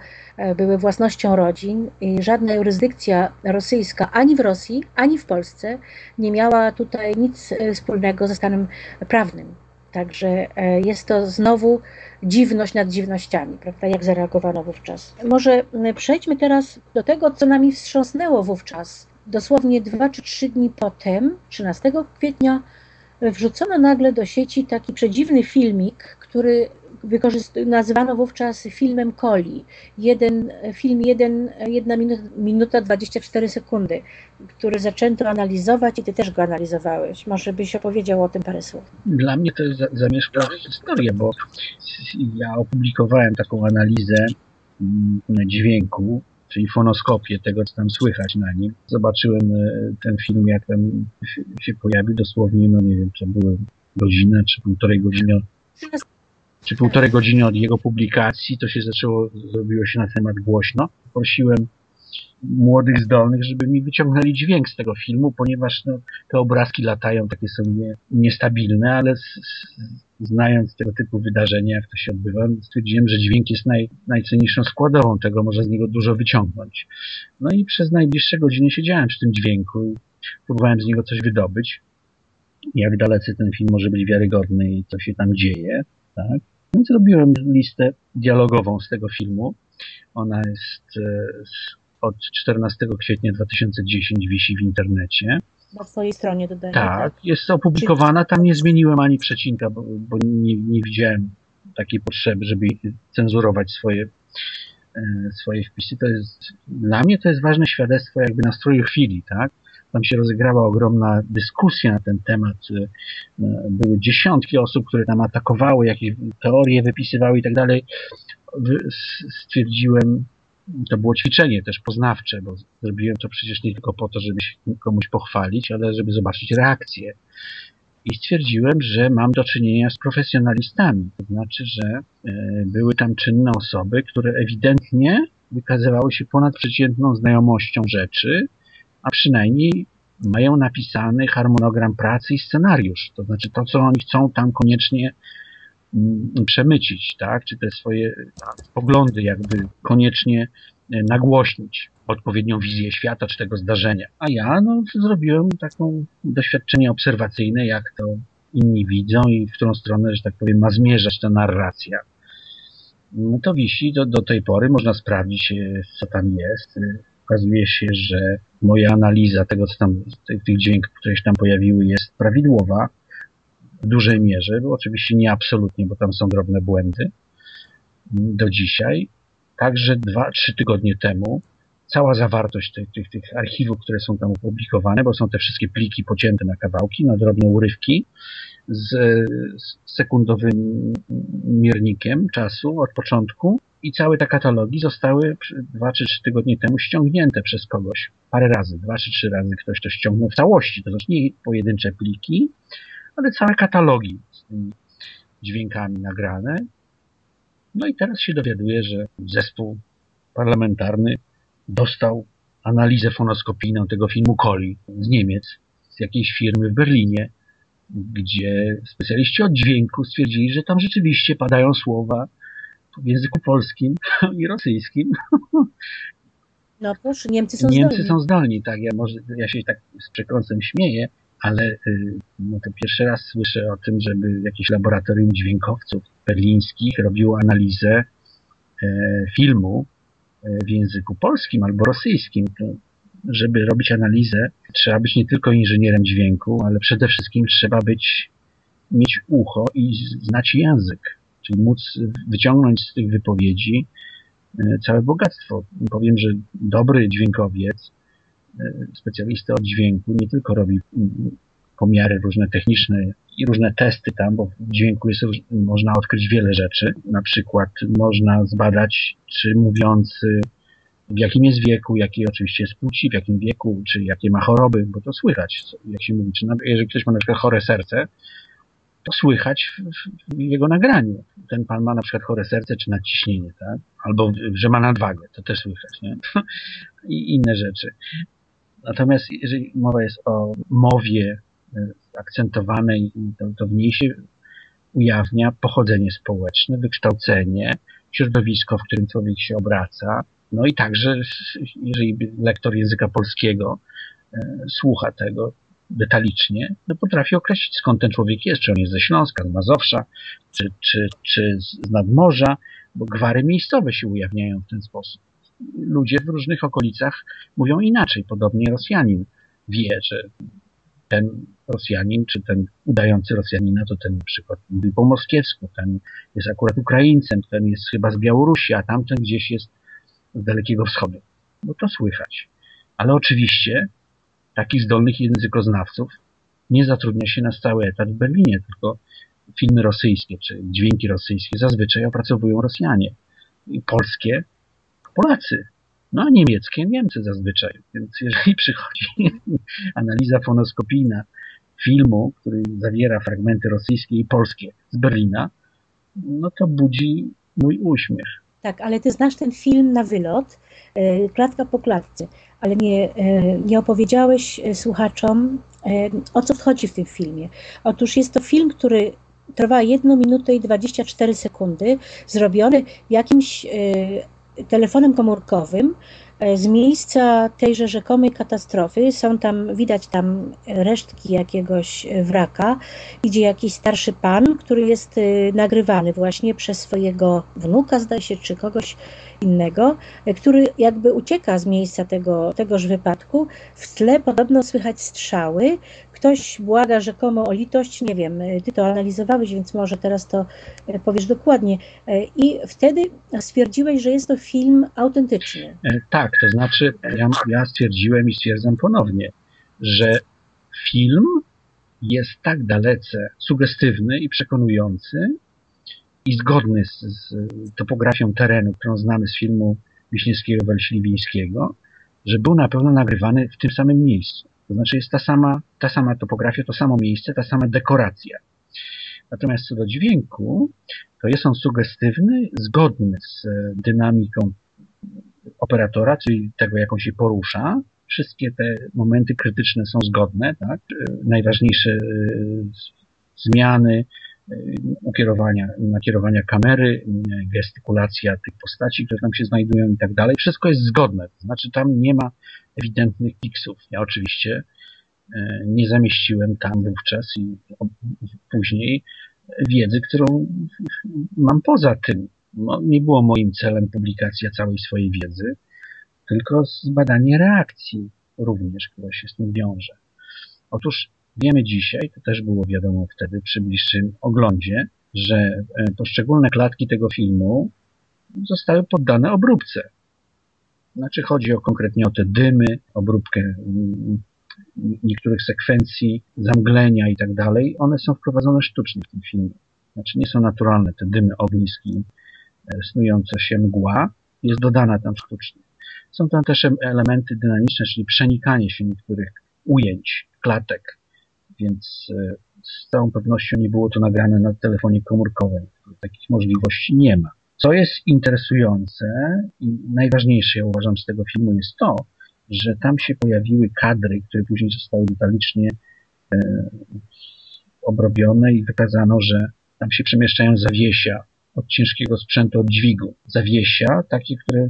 były własnością rodzin i żadna jurysdykcja rosyjska ani w Rosji, ani w Polsce nie miała tutaj nic wspólnego ze stanem prawnym. Także e, jest to znowu dziwność nad dziwnościami, prawda, jak zareagowano wówczas. Może przejdźmy teraz do tego, co nami wstrząsnęło wówczas. Dosłownie dwa czy trzy dni potem, 13 kwietnia, wrzucono nagle do sieci taki przedziwny filmik, który nazywano wówczas filmem Coli. Jeden, film 1, 1 minuta, minuta 24 sekundy, który zaczęto analizować i ty też go analizowałeś. Może byś opowiedział o tym parę słów. Dla mnie to jest zamieszkała historia, bo ja opublikowałem taką analizę mm, dźwięku, czyli fonoskopię tego, co tam słychać na nim. Zobaczyłem e, ten film, jak tam się pojawił dosłownie, no nie wiem, czy były godzina, czy półtorej godziny czy półtorej godziny od jego publikacji, to się zaczęło, zrobiło się na temat głośno. Prosiłem młodych zdolnych, żeby mi wyciągnęli dźwięk z tego filmu, ponieważ no, te obrazki latają, takie są nie, niestabilne, ale z, z, znając tego typu wydarzenia, jak to się odbywa, stwierdziłem, że dźwięk jest naj, najcenniejszą składową tego, można z niego dużo wyciągnąć. No i przez najbliższe godziny siedziałem przy tym dźwięku i próbowałem z niego coś wydobyć. Jak dalece ten film może być wiarygodny i co się tam dzieje, tak? Zrobiłem listę dialogową z tego filmu. Ona jest e, od 14 kwietnia 2010 wisi w internecie. Na swojej stronie dodaję. Tak, tak, jest opublikowana. Tam nie zmieniłem ani przecinka, bo, bo nie, nie widziałem takiej potrzeby, żeby cenzurować swoje, e, swoje wpisy. To jest, dla mnie to jest ważne świadectwo jakby nastroju chwili, tak? Tam się rozegrała ogromna dyskusja na ten temat. E, były dziesiątki osób, które tam atakowały, jakieś teorie wypisywały i tak dalej. Stwierdziłem, to było ćwiczenie też poznawcze, bo zrobiłem to przecież nie tylko po to, żeby się komuś pochwalić, ale żeby zobaczyć reakcję. I stwierdziłem, że mam do czynienia z profesjonalistami. To znaczy, że e, były tam czynne osoby, które ewidentnie wykazywały się ponadprzeciętną znajomością rzeczy, a przynajmniej mają napisany harmonogram pracy i scenariusz. To znaczy to, co oni chcą tam koniecznie mm, przemycić, tak? Czy te swoje poglądy jakby koniecznie e, nagłośnić odpowiednią wizję świata czy tego zdarzenia. A ja no, zrobiłem taką doświadczenie obserwacyjne, jak to inni widzą i w którą stronę, że tak powiem, ma zmierzać ta narracja. No to wisi do, do tej pory, można sprawdzić, e, co tam jest okazuje się, że moja analiza tego, co tam, tych, tych dźwięków, które się tam pojawiły, jest prawidłowa w dużej mierze, bo oczywiście nie absolutnie, bo tam są drobne błędy do dzisiaj. Także dwa, trzy tygodnie temu cała zawartość tych, tych, tych archiwów, które są tam opublikowane, bo są te wszystkie pliki pocięte na kawałki, na drobne urywki z, z sekundowym miernikiem czasu od początku, i całe te katalogi zostały dwa czy trzy tygodnie temu ściągnięte przez kogoś. Parę razy, dwa czy trzy razy ktoś to ściągnął w całości. To znaczy nie pojedyncze pliki, ale całe katalogi z tymi dźwiękami nagrane. No i teraz się dowiaduję, że zespół parlamentarny dostał analizę fonoskopijną tego filmu Coli z Niemiec, z jakiejś firmy w Berlinie, gdzie specjaliści od dźwięku stwierdzili, że tam rzeczywiście padają słowa w języku polskim i rosyjskim. No proszę, Niemcy są Niemcy zdolni. są zdolni, tak. Ja, może, ja się tak z przekąsem śmieję, ale y, no to pierwszy raz słyszę o tym, żeby jakieś laboratorium dźwiękowców berlińskich robiło analizę e, filmu e, w języku polskim albo rosyjskim. Żeby robić analizę, trzeba być nie tylko inżynierem dźwięku, ale przede wszystkim trzeba być, mieć ucho i znać język czyli móc wyciągnąć z tych wypowiedzi e, całe bogactwo. Powiem, że dobry dźwiękowiec, e, specjalista od dźwięku, nie tylko robi pomiary różne techniczne i różne testy tam, bo w dźwięku jest, można odkryć wiele rzeczy. Na przykład można zbadać, czy mówiący w jakim jest wieku, jakiej oczywiście jest płci, w jakim wieku, czy jakie ma choroby, bo to słychać, jak się mówi. Czy jeżeli ktoś ma na przykład chore serce, słychać w, w, jego nagraniu. Ten pan ma na przykład chore serce czy nadciśnienie, tak? Albo że ma nadwagę, to też słychać, nie? I inne rzeczy. Natomiast jeżeli mowa jest o mowie e, akcentowanej, to, to w niej się ujawnia pochodzenie społeczne, wykształcenie, środowisko, w którym człowiek się obraca, no i także, jeżeli lektor języka polskiego e, słucha tego, detalicznie, no potrafi określić skąd ten człowiek jest, czy on jest ze Śląska, z Mazowsza, czy, czy, czy z nadmorza, bo gwary miejscowe się ujawniają w ten sposób. Ludzie w różnych okolicach mówią inaczej. Podobnie Rosjanin wie, że ten Rosjanin, czy ten udający Rosjanina, to ten przykład mówi po moskiewsku, ten jest akurat Ukraińcem, ten jest chyba z Białorusi, a tamten gdzieś jest z Dalekiego Wschodu. Bo to słychać. Ale oczywiście takich zdolnych językoznawców nie zatrudnia się na stały etat w Berlinie, tylko filmy rosyjskie czy dźwięki rosyjskie zazwyczaj opracowują Rosjanie. I polskie Polacy. No a niemieckie Niemcy zazwyczaj. Więc jeżeli przychodzi analiza fonoskopijna filmu, który zawiera fragmenty rosyjskie i polskie z Berlina, no to budzi mój uśmiech. Tak, ale ty znasz ten film na wylot, e, klatka po klatce, ale nie, e, nie opowiedziałeś e, słuchaczom, o co wchodzi w tym filmie. Otóż jest to film, który trwa 1 minutę i 24 sekundy, zrobiony jakimś telefonem komórkowym z miejsca tejże rzekomej katastrofy. Są tam, widać tam resztki jakiegoś wraka. Idzie jakiś starszy pan, który jest e, nagrywany właśnie przez swojego wnuka, zdaje się, czy kogoś innego, e, który jakby ucieka z miejsca tego, tegoż wypadku. W tle podobno słychać strzały, ktoś błaga rzekomo o litość, nie wiem, ty to analizowałeś, więc może teraz to e, powiesz dokładnie. E, I wtedy stwierdziłeś, że jest to film autentyczny. E, tak, to znaczy ja, ja stwierdziłem i stwierdzam ponownie, że film jest tak dalece sugestywny i przekonujący i zgodny z, z topografią terenu, którą znamy z filmu Wiśniewskiego Welśliwińskiego, że był na pewno nagrywany w tym samym miejscu. To znaczy jest ta sama, ta sama topografia, to samo miejsce, ta sama dekoracja. Natomiast co do dźwięku, to jest on sugestywny, zgodny z e, dynamiką operatora, czyli tego, jak on się porusza. Wszystkie te momenty krytyczne są zgodne, tak? E, najważniejsze e, zmiany, ukierowania, nakierowania kamery, gestykulacja tych postaci, które tam się znajdują i tak dalej. Wszystko jest zgodne. To znaczy tam nie ma ewidentnych piksów. Ja oczywiście e, nie zamieściłem tam wówczas i później wiedzy, którą mam poza tym. No, nie było moim celem publikacja całej swojej wiedzy, tylko zbadanie reakcji również, która się z tym wiąże. Otóż wiemy dzisiaj, to też było wiadomo wtedy przy bliższym oglądzie, że e, poszczególne klatki tego filmu zostały poddane obróbce. Znaczy chodzi o konkretnie o te dymy, obróbkę mm, niektórych sekwencji, zamglenia i tak dalej. One są wprowadzone sztucznie w tym filmie. Znaczy nie są naturalne te dymy ogniski, e, snująca się mgła, jest dodana tam sztucznie. Są tam też elementy dynamiczne, czyli przenikanie się niektórych ujęć, klatek, więc e, z całą pewnością nie było to nagrane na telefonie komórkowym. Takich możliwości nie ma. Co jest interesujące i najważniejsze, ja uważam, z tego filmu jest to, że tam się pojawiły kadry, które później zostały detalicznie e, obrobione i wykazano, że tam się przemieszczają zawiesia od ciężkiego sprzętu, od dźwigu. Zawiesia, takie, które...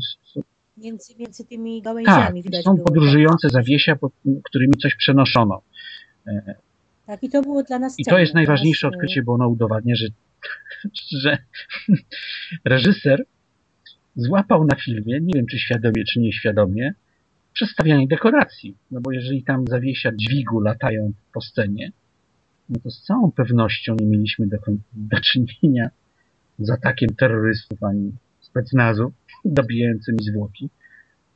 Między, między tymi gałęziami tak, widać są było. podróżujące zawiesia, którymi coś przenoszono. E, tak, i to było dla nas I to jest najważniejsze odkrycie, bo ono udowadnia, że że reżyser złapał na filmie, nie wiem czy świadomie, czy nieświadomie, przestawianie dekoracji. No bo jeżeli tam zawiesia dźwigu latają po scenie, no to z całą pewnością nie mieliśmy do, do czynienia z atakiem terrorystów ani specnazu dobijającymi zwłoki,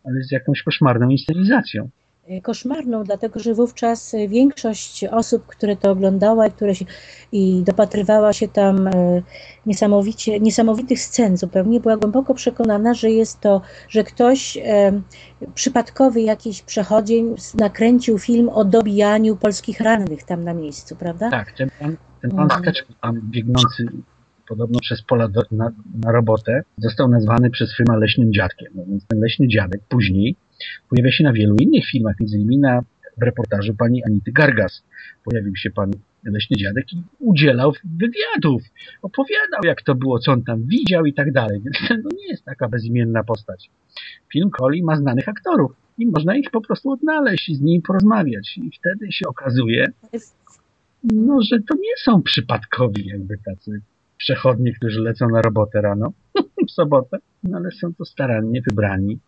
ale z jakąś koszmarną inscenizacją. Y, koszmarną, dlatego że wówczas większość osób, które to oglądała i, które się, i dopatrywała się tam y, niesamowicie, niesamowitych scen zupełnie, była głęboko przekonana, że jest to, że ktoś y, przypadkowy jakiś przechodzień nakręcił film o dobijaniu polskich rannych tam na miejscu, prawda? Tak, ten pan, ten pan mhm. pan biegnący podobno przez pola do, na, na robotę, został nazwany przez Fryma leśnym dziadkiem. No więc ten leśny dziadek później Pojawia się na wielu innych filmach, między innymi na, w reportażu pani Anity Gargas. Pojawił się pan leśny dziadek i udzielał wywiadów. Opowiadał, jak to było, co on tam widział i tak dalej. Więc to nie jest taka bezimienna postać. Film Coli ma znanych aktorów. i można ich po prostu odnaleźć i z nimi porozmawiać. I wtedy się okazuje, no, że to nie są przypadkowi jakby tacy przechodnie, którzy lecą na robotę rano w sobotę, no ale są to starannie wybrani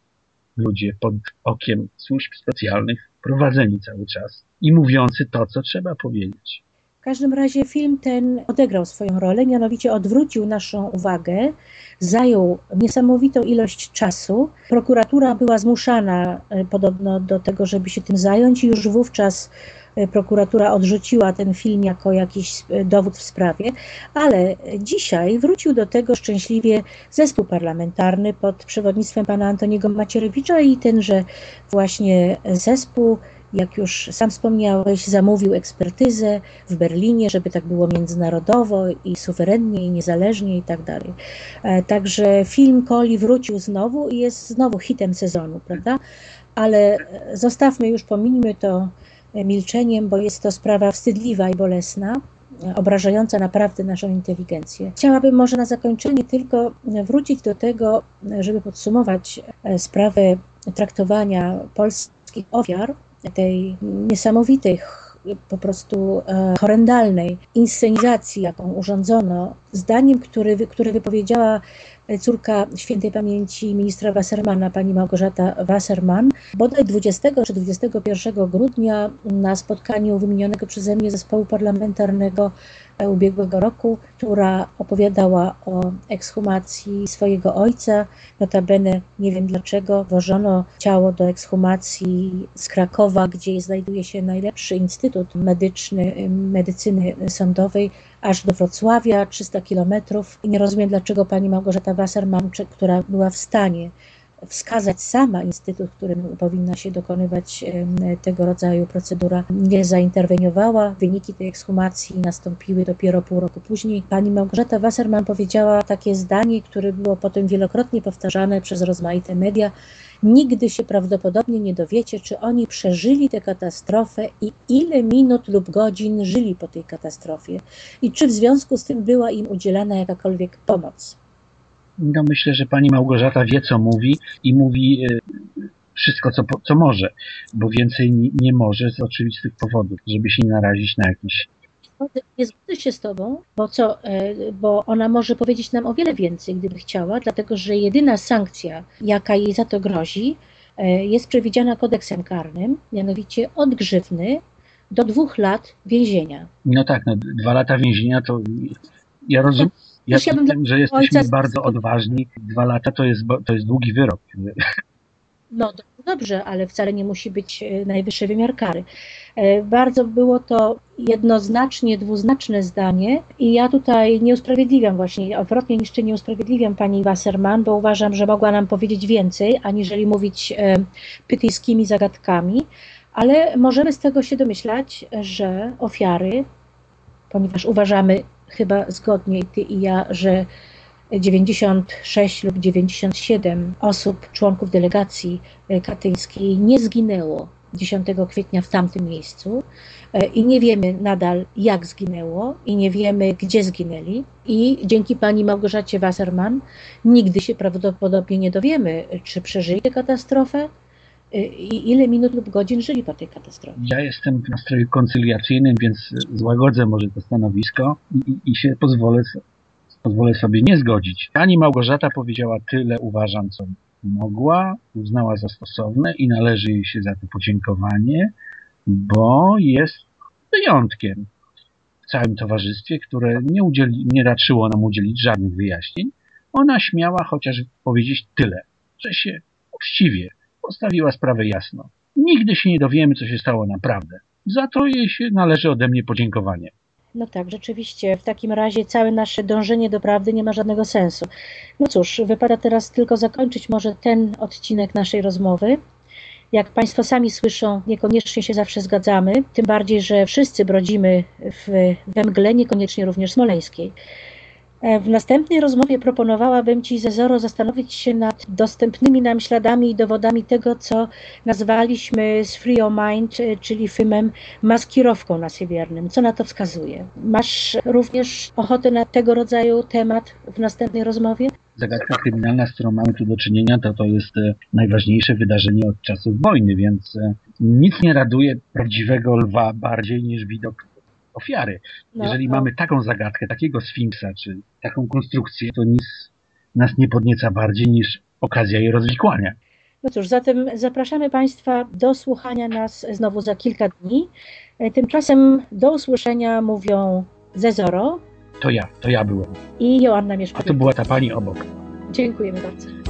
ludzie pod okiem służb specjalnych, prowadzeni cały czas i mówiący to, co trzeba powiedzieć. W każdym razie film ten odegrał swoją rolę, mianowicie odwrócił naszą uwagę, zajął niesamowitą ilość czasu. Prokuratura była zmuszana e, podobno do tego, żeby się tym zająć i już wówczas e, prokuratura odrzuciła ten film jako jakiś e, dowód w sprawie, ale dzisiaj wrócił do tego szczęśliwie zespół parlamentarny pod przewodnictwem pana Antoniego Macierewicza i tenże właśnie zespół jak już sam wspomniałeś, zamówił ekspertyzę w Berlinie, żeby tak było międzynarodowo i suwerennie i niezależnie i tak dalej. E, także film Coli wrócił znowu i jest znowu hitem sezonu, prawda? Ale e, zostawmy już, pominijmy to e, milczeniem, bo jest to sprawa wstydliwa i bolesna obrażająca naprawdę naszą inteligencję. Chciałabym może na zakończenie tylko wrócić do tego, żeby podsumować sprawę traktowania polskich ofiar tej niesamowitej, po prostu e, horrendalnej inscenizacji, jaką urządzono, zdaniem, który, które wypowiedziała córka świętej pamięci ministra Wassermana, pani Małgorzata Wasserman, bodaj 20 czy 21 grudnia na spotkaniu wymienionego przeze mnie zespołu parlamentarnego ubiegłego roku, która opowiadała o ekshumacji swojego ojca. Notabene, nie wiem dlaczego, wożono ciało do ekshumacji z Krakowa, gdzie znajduje się najlepszy instytut medyczny, medycyny sądowej, aż do Wrocławia, 300 kilometrów. I nie rozumiem, dlaczego pani Małgorzata Wasserman, która była w stanie wskazać sama instytut, którym powinna się dokonywać tego rodzaju procedura, nie zainterweniowała. Wyniki tej ekshumacji nastąpiły dopiero pół roku później. Pani Małgorzata Wasserman powiedziała takie zdanie, które było potem wielokrotnie powtarzane przez rozmaite media. Nigdy się prawdopodobnie nie dowiecie, czy oni przeżyli tę katastrofę i ile minut lub godzin żyli po tej katastrofie i czy w związku z tym była im udzielana jakakolwiek pomoc. No myślę, że pani Małgorzata wie, co mówi i mówi e, wszystko, co, co może, bo więcej nie może z oczywistych powodów, żeby się narazić na jakieś nie zgodzę się z Tobą, bo co, e, bo ona może powiedzieć nam o wiele więcej, gdyby chciała, dlatego że jedyna sankcja, jaka jej za to grozi, e, jest przewidziana kodeksem karnym, mianowicie od grzywny do dwóch lat więzienia. No tak, no, dwa lata więzienia to ja rozumiem. Ja, ja wiem, że jesteśmy ojca... bardzo odważni. Dwa lata to jest, to jest długi wyrok. No dobrze, ale wcale nie musi być e, najwyższy wymiar kary. E, bardzo było to jednoznacznie dwuznaczne zdanie i ja tutaj nie usprawiedliwiam właśnie, odwrotnie niż nie usprawiedliwiam pani Wasserman, bo uważam, że mogła nam powiedzieć więcej, aniżeli mówić e, pytyjskimi zagadkami, ale możemy z tego się domyślać, że ofiary, ponieważ uważamy chyba zgodnie ty i ja, że 96 lub 97 osób, członków delegacji e, katyńskiej nie zginęło 10 kwietnia w tamtym miejscu e, i nie wiemy nadal jak zginęło i nie wiemy gdzie zginęli. I dzięki pani Małgorzacie Wasserman nigdy się prawdopodobnie nie dowiemy, czy przeżyli tę katastrofę, i ile minut lub godzin żyli po tej katastrofie. Ja jestem w nastroju koncyliacyjnym, więc złagodzę może to stanowisko i, i się pozwolę pozwolę sobie nie zgodzić. Pani Małgorzata powiedziała tyle, uważam, co mogła, uznała za stosowne i należy jej się za to podziękowanie, bo jest wyjątkiem w całym towarzystwie, które nie, udzieli, nie raczyło nam udzielić żadnych wyjaśnień. Ona śmiała chociaż powiedzieć tyle, że się uczciwie postawiła sprawę jasno. Nigdy się nie dowiemy, co się stało naprawdę. Za to jej się należy ode mnie podziękowanie. No tak, rzeczywiście. W takim razie całe nasze dążenie do prawdy nie ma żadnego sensu. No cóż, wypada teraz tylko zakończyć może ten odcinek naszej rozmowy. Jak Państwo sami słyszą, niekoniecznie się zawsze zgadzamy, tym bardziej, że wszyscy brodzimy w, we mgle, niekoniecznie również smoleńskiej. E, w następnej rozmowie proponowałabym Ci, Zezoro, zastanowić się nad dostępnymi nam śladami i dowodami tego, co nazwaliśmy z Free Your Mind, e, czyli filmem maskirowką na Siewiernym. Co na to wskazuje? Masz również ochotę na tego rodzaju temat w następnej rozmowie? Zagadka kryminalna, z którą mamy tu do czynienia, to to jest e, najważniejsze wydarzenie od czasów wojny, więc nic nie raduje prawdziwego lwa bardziej niż widok ofiary. No, Jeżeli no. mamy taką zagadkę, takiego sfinksa, czy taką konstrukcję, to nic nas nie podnieca bardziej niż okazja jej rozwikłania. No cóż, zatem zapraszamy Państwa do słuchania nas znowu za kilka dni. Tymczasem do usłyszenia mówią Zezoro. To ja, to ja byłem. I Joanna Mieszkowska. A to była ta pani obok. Dziękujemy bardzo.